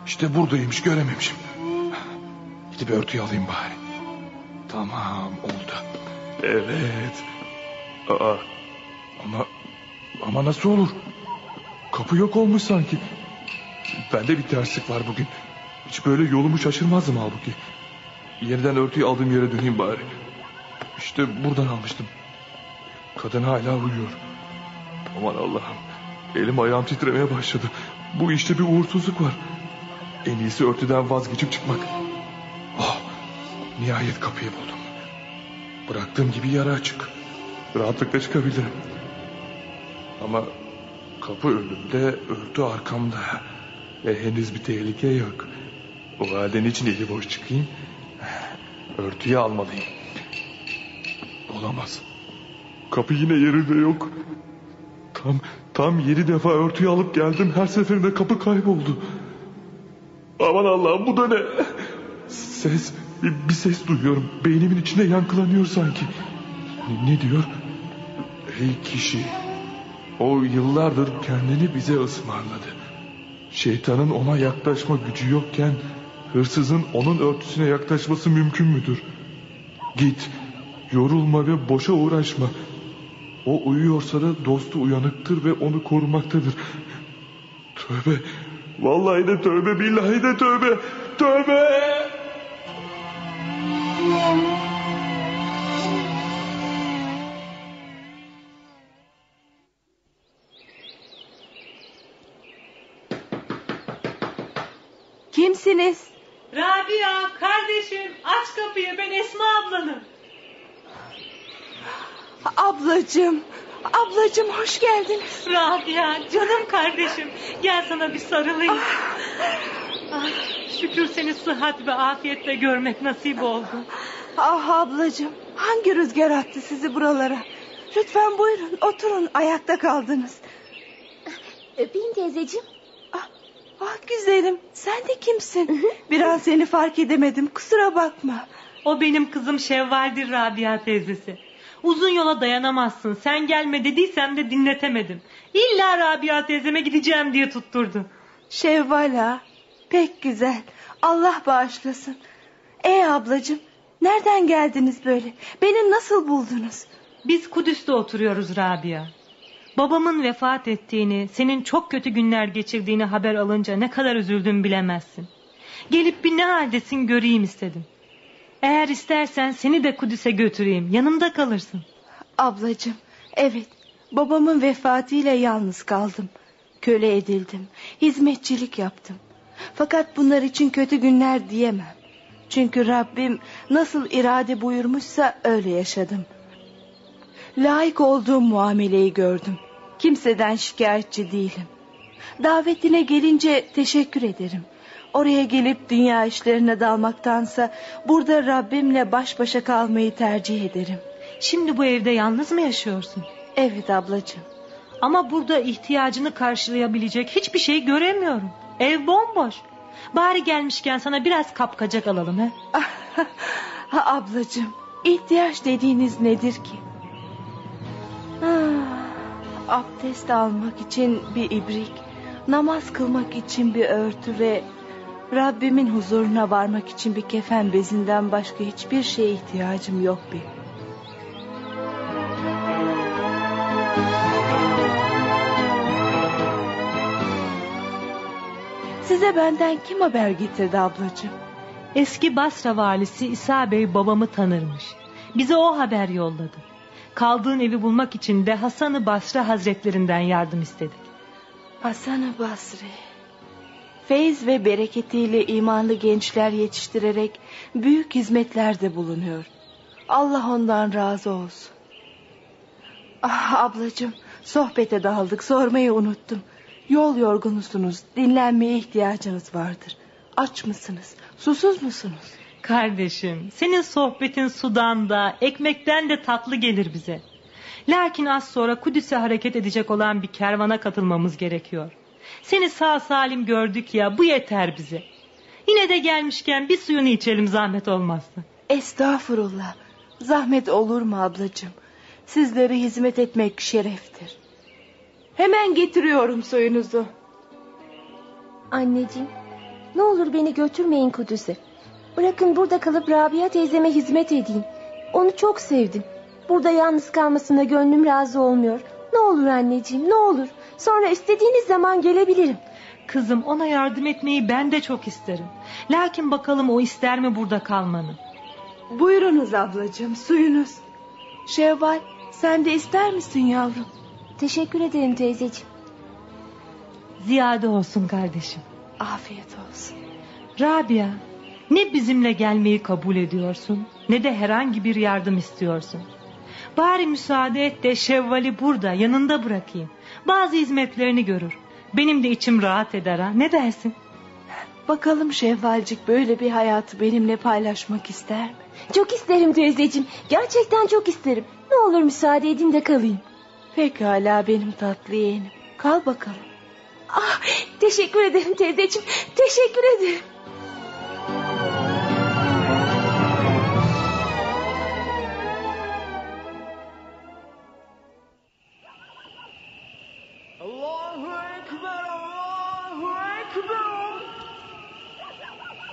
İşte buradaymış görememişim. Gidip örtüyü alayım bari. Tamam oldu. Evet. Aa, ama ama nasıl olur? Kapı yok olmuş sanki. Bende bir terslik var bugün. Hiç böyle yolumu şaşırmazdım halbuki. Yeniden örtüyü aldığım yere döneyim bari. İşte buradan almıştım. Kadın hala uyuyor. Aman Allah'ım. Elim ayağım titremeye başladı. Bu işte bir uğursuzluk var. En iyisi örtüden vazgeçip çıkmak. Oh, nihayet kapıyı buldum. Bıraktığım gibi yarı açık. Rahatlıkla çıkabilirim. Ama kapı önümde, örtü arkamda. Ve henüz bir tehlike yok. O halde niçin eli boş çıkayım? Örtüyü almalıyım. Olamaz. Kapı yine yerinde yok. Tam tam yedi defa örtüyü alıp geldim. Her seferinde kapı kayboldu. Aman Allah'ım bu da ne? Ses, bir, bir ses duyuyorum. Beynimin içinde yankılanıyor sanki. Ne, ne diyor? Ey kişi, o yıllardır kendini bize ısmarladı. Şeytanın ona yaklaşma gücü yokken hırsızın onun örtüsüne yaklaşması mümkün müdür? Git, yorulma ve boşa uğraşma. O uyuyorsa da dostu uyanıktır ve onu korumaktadır. Tövbe, vallahi de tövbe, billahi de tövbe, tövbe! Kimsiniz? Rabia kardeşim aç kapıyı ben Esma ablanım. Ablacığım. Ablacığım hoş geldiniz. Rabia canım kardeşim gel sana bir sarılayım. Ah, şükür seni sıhhat ve afiyetle görmek nasip oldu. Ah ablacığım. Hangi rüzgar attı sizi buralara? Lütfen buyurun oturun ayakta kaldınız. Öpeyim teyzeciğim. Ah, ah güzelim sen de kimsin? Biraz seni fark edemedim kusura bakma. O benim kızım Şevval'dir Rabia teyzesi. Uzun yola dayanamazsın. Sen gelme dediysem de dinletemedim. İlla Rabia teyzeme gideceğim diye tutturdu. Şevval ha. Pek güzel. Allah bağışlasın. Ey ablacığım nereden geldiniz böyle? Beni nasıl buldunuz? Biz Kudüs'te oturuyoruz Rabia. Babamın vefat ettiğini, senin çok kötü günler geçirdiğini haber alınca ne kadar üzüldüm bilemezsin. Gelip bir ne haldesin göreyim istedim. Eğer istersen seni de Kudüs'e götüreyim. Yanımda kalırsın. Ablacığım evet babamın vefatıyla yalnız kaldım. Köle edildim. Hizmetçilik yaptım. Fakat bunlar için kötü günler diyemem. Çünkü Rabbim nasıl irade buyurmuşsa öyle yaşadım. Layık olduğum muameleyi gördüm. Kimseden şikayetçi değilim. Davetine gelince teşekkür ederim. Oraya gelip dünya işlerine dalmaktansa burada Rabbimle baş başa kalmayı tercih ederim. Şimdi bu evde yalnız mı yaşıyorsun? Evet ablacığım. Ama burada ihtiyacını karşılayabilecek hiçbir şey göremiyorum. Ev bomboş. Bari gelmişken sana biraz kapkacak alalım he. Ha, ablacığım ihtiyaç dediğiniz nedir ki? Ah, abdest almak için bir ibrik, namaz kılmak için bir örtü ve Rabbimin huzuruna varmak için bir kefen bezinden başka hiçbir şeye ihtiyacım yok benim. Size benden kim haber getirdi ablacığım? Eski Basra valisi İsa Bey babamı tanırmış. Bize o haber yolladı. Kaldığın evi bulmak için de Hasan-ı Basra hazretlerinden yardım istedik. Hasan-ı Basri. Feyz ve bereketiyle imanlı gençler yetiştirerek büyük hizmetlerde bulunuyor. Allah ondan razı olsun. Ah ablacığım sohbete daldık sormayı unuttum. Yol yorgunusunuz dinlenmeye ihtiyacınız vardır. Aç mısınız susuz musunuz? Kardeşim senin sohbetin sudan da ekmekten de tatlı gelir bize. Lakin az sonra Kudüs'e hareket edecek olan bir kervana katılmamız gerekiyor. Seni sağ salim gördük ya bu yeter bize. Yine de gelmişken bir suyunu içelim zahmet olmazsa. Estağfurullah. Zahmet olur mu ablacığım? Sizlere hizmet etmek şereftir. Hemen getiriyorum suyunuzu. Anneciğim ne olur beni götürmeyin Kudüs'e. Bırakın burada kalıp Rabia teyzeme hizmet edeyim. Onu çok sevdim. Burada yalnız kalmasına gönlüm razı olmuyor. Ne olur anneciğim ne olur. Sonra istediğiniz zaman gelebilirim. Kızım ona yardım etmeyi ben de çok isterim. Lakin bakalım o ister mi burada kalmanı? Buyurunuz ablacığım suyunuz. Şevval sen de ister misin yavrum? Teşekkür ederim teyzeciğim. Ziyade olsun kardeşim. Afiyet olsun. Rabia ne bizimle gelmeyi kabul ediyorsun ne de herhangi bir yardım istiyorsun. Bari müsaade et de Şevval'i burada yanında bırakayım. Bazı hizmetlerini görür. Benim de içim rahat eder ha. Ne dersin? Bakalım Şevvalcik böyle bir hayatı benimle paylaşmak ister mi? Çok isterim teyzeciğim. Gerçekten çok isterim. Ne olur müsaade edin de kalayım. Pekala benim tatlı yeğenim. Kal bakalım. Ah, teşekkür ederim teyzeciğim. Teşekkür ederim.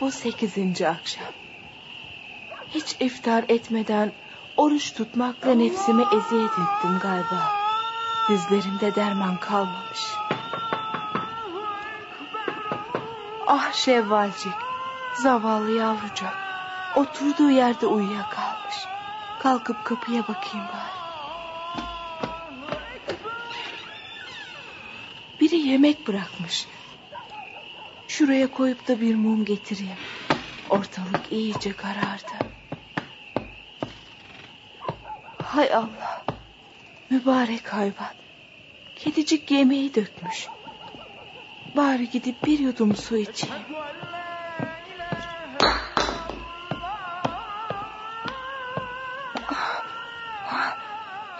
Bu sekizinci akşam. Hiç iftar etmeden oruç tutmakla nefsime eziyet ettim galiba. Dizlerimde derman kalmamış. Ah Şevvalcik, zavallı yavrucak. Oturduğu yerde uyuyakalmış. Kalkıp kapıya bakayım bari. Biri yemek bırakmış. Şuraya koyup da bir mum getireyim. Ortalık iyice karardı. Hay Allah. Mübarek hayvan. Kedicik yemeği dökmüş. Bari gidip bir yudum su içeyim.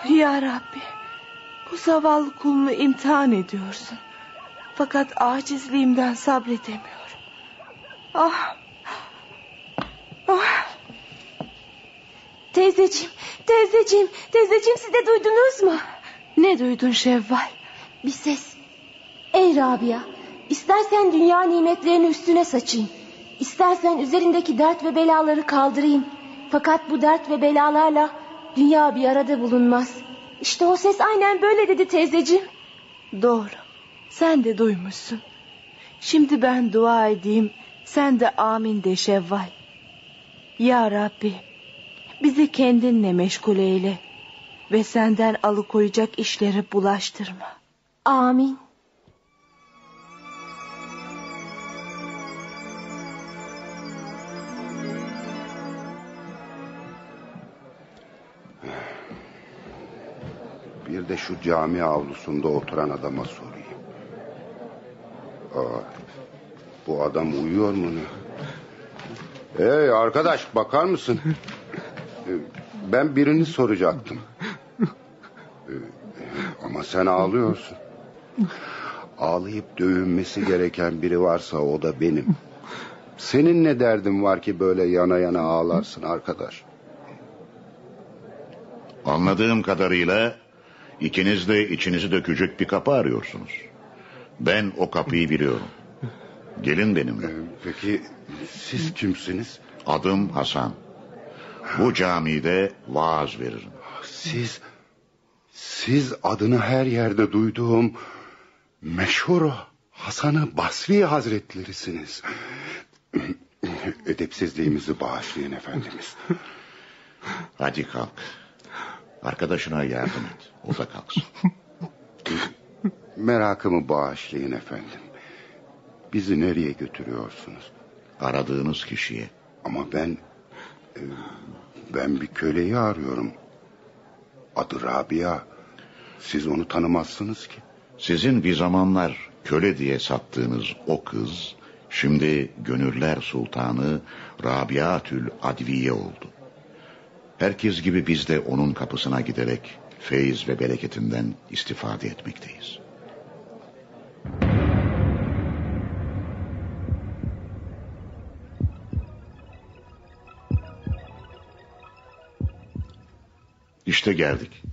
Ya Rabbi. Bu zavallı kulunu imtihan ediyorsun. Fakat acizliğimden sabredemiyorum. Ah. Ah. Teyzeciğim, teyzeciğim, teyzeciğim siz de duydunuz mu? Ne duydun Şevval? Bir ses. Ey Rabia, istersen dünya nimetlerini üstüne saçayım. İstersen üzerindeki dert ve belaları kaldırayım. Fakat bu dert ve belalarla dünya bir arada bulunmaz. İşte o ses aynen böyle dedi teyzeciğim. Doğru. Sen de duymuşsun. Şimdi ben dua edeyim. Sen de amin de Şevval. Ya Rabbi. Bizi kendinle meşgul eyle. Ve senden alıkoyacak işleri bulaştırma. Amin. Bir de şu cami avlusunda oturan adama sorayım. Aa, bu adam uyuyor mu ne? Hey arkadaş bakar mısın? Ee, Ben birini soracaktım. Ee, Ama sen ağlıyorsun. Ağlayıp dövünmesi gereken biri varsa o da benim. Senin ne derdin var ki böyle yana yana ağlarsın arkadaş? Anladığım kadarıyla ikiniz de içinizi dökecek bir kapı arıyorsunuz. Ben o kapıyı biliyorum. Gelin benimle. Ee, peki siz kimsiniz? Adım Hasan. Bu camide vaaz veririm. Siz, siz adını her yerde duyduğum meşhur Hasan-ı Basri Hazretlerisiniz. Edepsizliğimizi bağışlayın efendimiz. Hadi kalk. Arkadaşına yardım et. O da kalksın. Merakımı bağışlayın efendim. Bizi nereye götürüyorsunuz? Aradığınız kişiye. Ama ben... e, Ben bir köleyi arıyorum. Adı Rabia. Siz onu tanımazsınız ki. Sizin bir zamanlar köle diye sattığınız o kız... ...şimdi gönüller sultanı Rabiatül Adviye oldu. Herkes gibi biz de onun kapısına giderek... ...feyiz ve bereketinden istifade etmekteyiz. İşte geldik.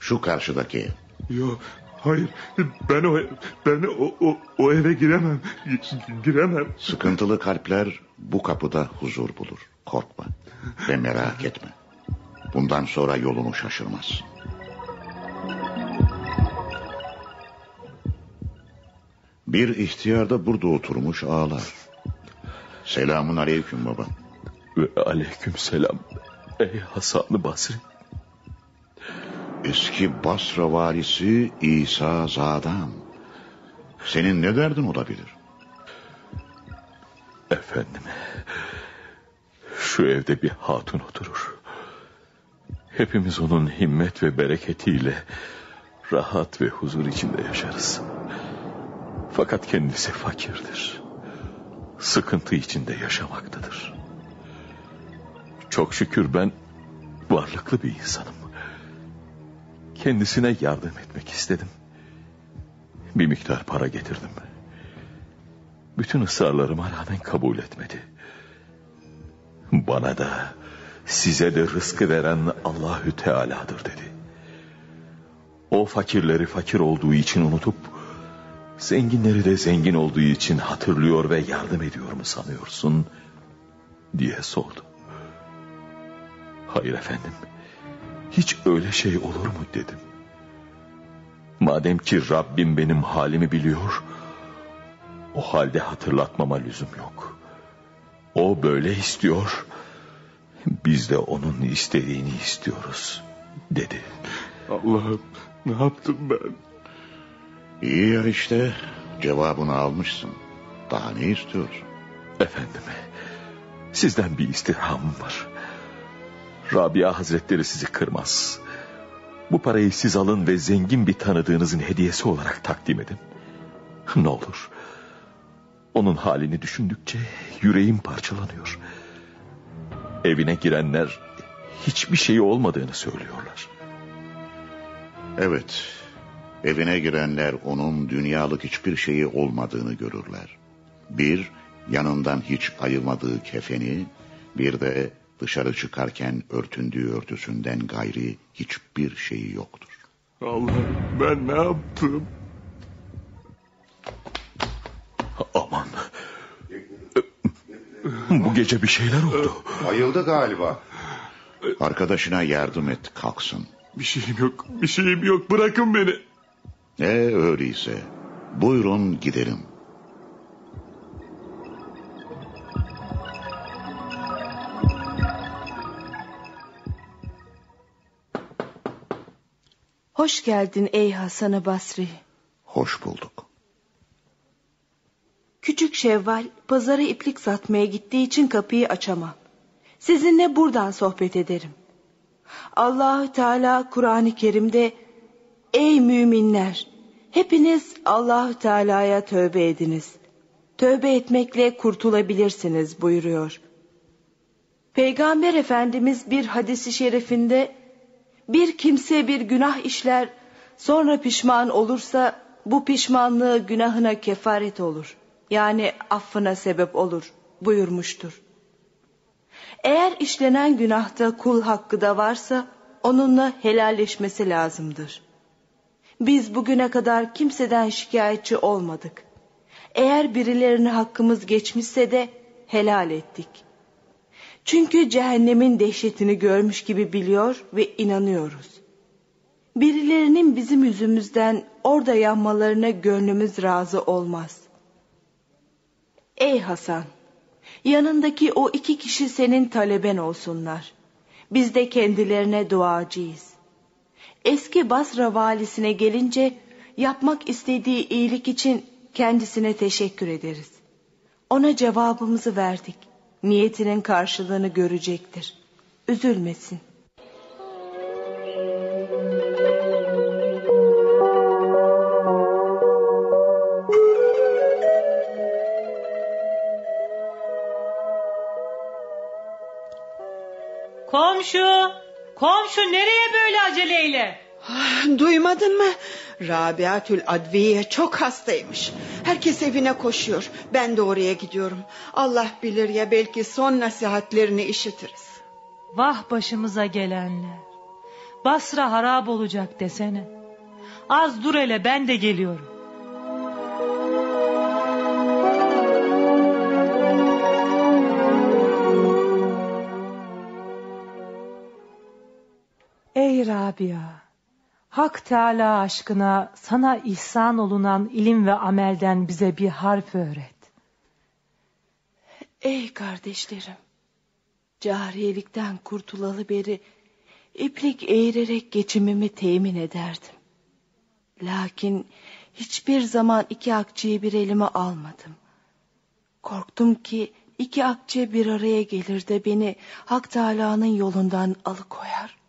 Şu karşıdaki ev. Yok hayır ben o ben o, o, o eve giremem giremem. Sıkıntılı kalpler bu kapıda huzur bulur. Korkma ve merak etme. Bundan sonra yolunu şaşırmaz. Bir ihtiyar da burada oturmuş ağlar. Selamun aleyküm baba. Ve aleyküm selam ey Hasan-ı Basri. Eski Basra valisi İsa Zadan. Senin ne derdin olabilir? Efendim şu evde bir hatun oturur. Hepimiz onun himmet ve bereketiyle rahat ve huzur içinde yaşarız. Fakat kendisi fakirdir. Sıkıntı içinde yaşamaktadır. Çok şükür ben varlıklı bir insanım. Kendisine yardım etmek istedim. Bir miktar para getirdim. Bütün ısrarlarıma rağmen kabul etmedi. Bana da size de rızkı veren Allahü Teala'dır dedi. O fakirleri fakir olduğu için unutup zenginleri de zengin olduğu için hatırlıyor ve yardım ediyor mu sanıyorsun diye sordu. Hayır efendim. Hiç öyle şey olur mu dedim. Madem ki Rabbim benim halimi biliyor, o halde hatırlatmama lüzum yok. O böyle istiyor, biz de onun istediğini istiyoruz, dedi. Allah'ım ne yaptım ben? İyi ya işte cevabını almışsın. Daha ne istiyorsun? Efendim, sizden bir istirhamım var. Rabia Hazretleri sizi kırmaz. Bu parayı siz alın ve zengin bir tanıdığınızın hediyesi olarak takdim edin. Ne olur. Onun halini düşündükçe yüreğim parçalanıyor. Evine girenler hiçbir şeyi olmadığını söylüyorlar. Evet. Evine girenler onun dünyalık hiçbir şeyi olmadığını görürler. Bir, yanından hiç ayırmadığı kefeni, bir de dışarı çıkarken örtündüğü örtüsünden gayri hiçbir şeyi yoktur. Allah'ım ben ne yaptım? Aman. Bu gece bir şeyler oldu. Bayıldı galiba. Arkadaşına yardım et kalksın. Bir şeyim yok, bir şeyim yok. Bırakın beni. E öyleyse buyurun gidelim. Hoş geldin ey Hasan-ı Basri. Hoş bulduk. Küçük Şevval pazara iplik satmaya gittiği için kapıyı açamam. Sizinle buradan sohbet ederim. Allahü Teala Kur'an-ı Kerim'de ey müminler hepiniz Allahü Teala'ya tövbe ediniz. Tövbe etmekle kurtulabilirsiniz buyuruyor. Peygamber Efendimiz bir hadisi şerifinde bir kimse bir günah işler sonra pişman olursa bu pişmanlığı günahına kefaret olur. Yani affına sebep olur buyurmuştur. Eğer işlenen günahta kul hakkı da varsa onunla helalleşmesi lazımdır. Biz bugüne kadar kimseden şikayetçi olmadık. Eğer birilerine hakkımız geçmişse de helal ettik. Çünkü cehennemin dehşetini görmüş gibi biliyor ve inanıyoruz. Birilerinin bizim yüzümüzden orada yanmalarına gönlümüz razı olmaz. Ey Hasan! Yanındaki o iki kişi senin taleben olsunlar. Biz de kendilerine duacıyız. Eski Basra valisine gelince yapmak istediği iyilik için kendisine teşekkür ederiz. Ona cevabımızı verdik. Niyetinin karşılığını görecektir. Üzülmesin. Komşu, komşu nereye böyle aceleyle? Ah, Duymadın mı? Rabiatül Adviye çok hastaymış. Herkes evine koşuyor. Ben de oraya gidiyorum. Allah bilir ya belki son nasihatlerini işitiriz. Vah başımıza gelenler. Basra harap olacak desene. Az dur hele ben de geliyorum. Rabia, Hak Teala aşkına sana ihsan olunan ilim ve amelden bize bir harf öğret. Ey kardeşlerim! Cariyelikten kurtulalı beri iplik eğirerek geçimimi temin ederdim. Lakin hiçbir zaman iki akçeyi bir elime almadım. Korktum ki iki akçe bir araya gelir de beni Hak Teala'nın yolundan alıkoyar.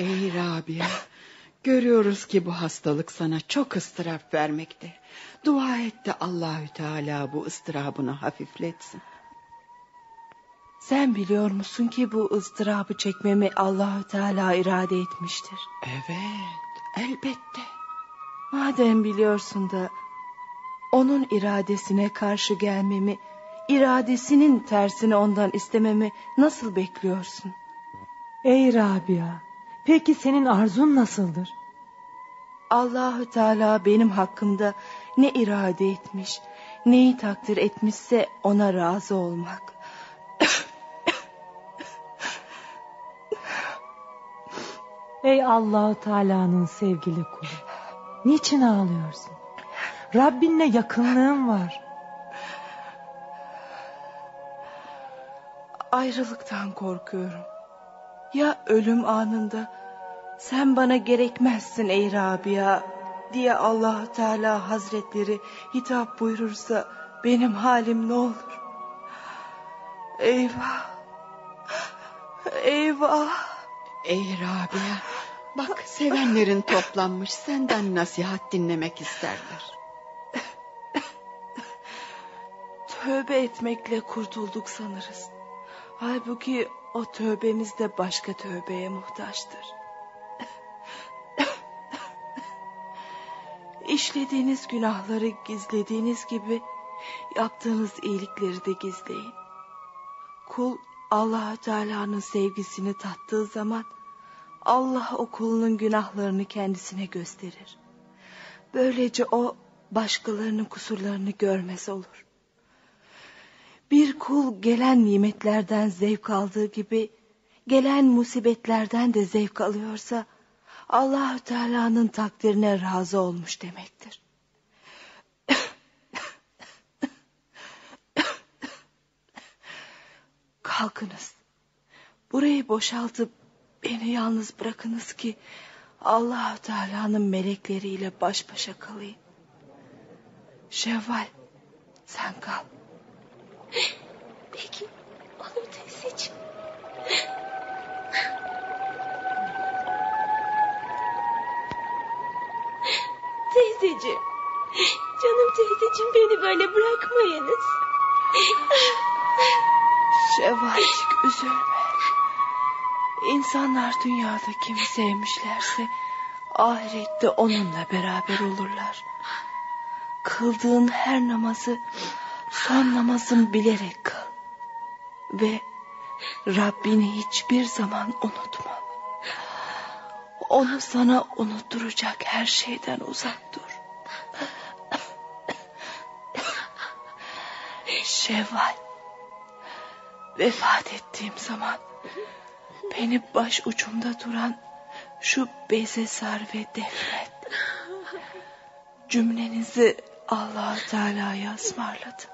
Ey Rabia, görüyoruz ki bu hastalık sana çok ıstırap vermekte. Dua et de Allahü Teala bu ıstırabını hafifletsin. Sen biliyor musun ki bu ızdırabı çekmemi Allahü Teala irade etmiştir. Evet, elbette. Madem biliyorsun da onun iradesine karşı gelmemi, iradesinin tersini ondan istememi nasıl bekliyorsun? Ey Rabia, peki senin arzun nasıldır? Allahü Teala benim hakkımda ne irade etmiş, neyi takdir etmişse ona razı olmak. Ey Allahu Teala'nın sevgili kulu. Niçin ağlıyorsun? Rabbinle yakınlığın var. Ayrılıktan korkuyorum. Ya ölüm anında sen bana gerekmezsin ey Rabia diye allah Teala Hazretleri hitap buyurursa benim halim ne olur? Eyvah! Eyvah! Ey Rabia, bak sevenlerin toplanmış senden nasihat dinlemek isterler. Tövbe etmekle kurtulduk sanırız. Halbuki o tövbemiz de başka tövbeye muhtaçtır. İşlediğiniz günahları gizlediğiniz gibi yaptığınız iyilikleri de gizleyin. Kul allah Teala'nın sevgisini tattığı zaman Allah o kulunun günahlarını kendisine gösterir. Böylece o başkalarının kusurlarını görmez olur. Bir kul gelen nimetlerden zevk aldığı gibi gelen musibetlerden de zevk alıyorsa allah Teala'nın takdirine razı olmuş demektir. Kalkınız. Burayı boşaltıp beni yalnız bırakınız ki allah Teala'nın melekleriyle baş başa kalayım. Şevval sen kal. Peki olur teyzeciğim. Teyzeciğim. Canım teyzeciğim beni böyle bırakmayınız. Şevvalcik üzülme. İnsanlar dünyada kimi sevmişlerse ahirette onunla beraber olurlar. Kıldığın her namazı son namazın bilerek. Ve Rabbini hiçbir zaman unutma. Onu sana unutturacak her şeyden uzak dur. Şevval. Vefat ettiğim zaman beni baş ucumda duran şu beze sar ve defnet. Cümlenizi allah Teala'ya ısmarladım.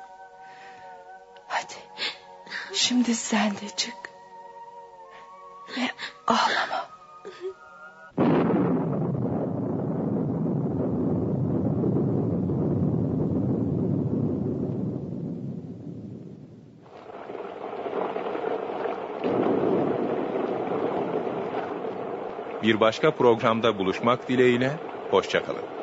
Hadi şimdi sen de çık. Ve ağlama. Bir başka programda buluşmak dileğiyle, hoşçakalın.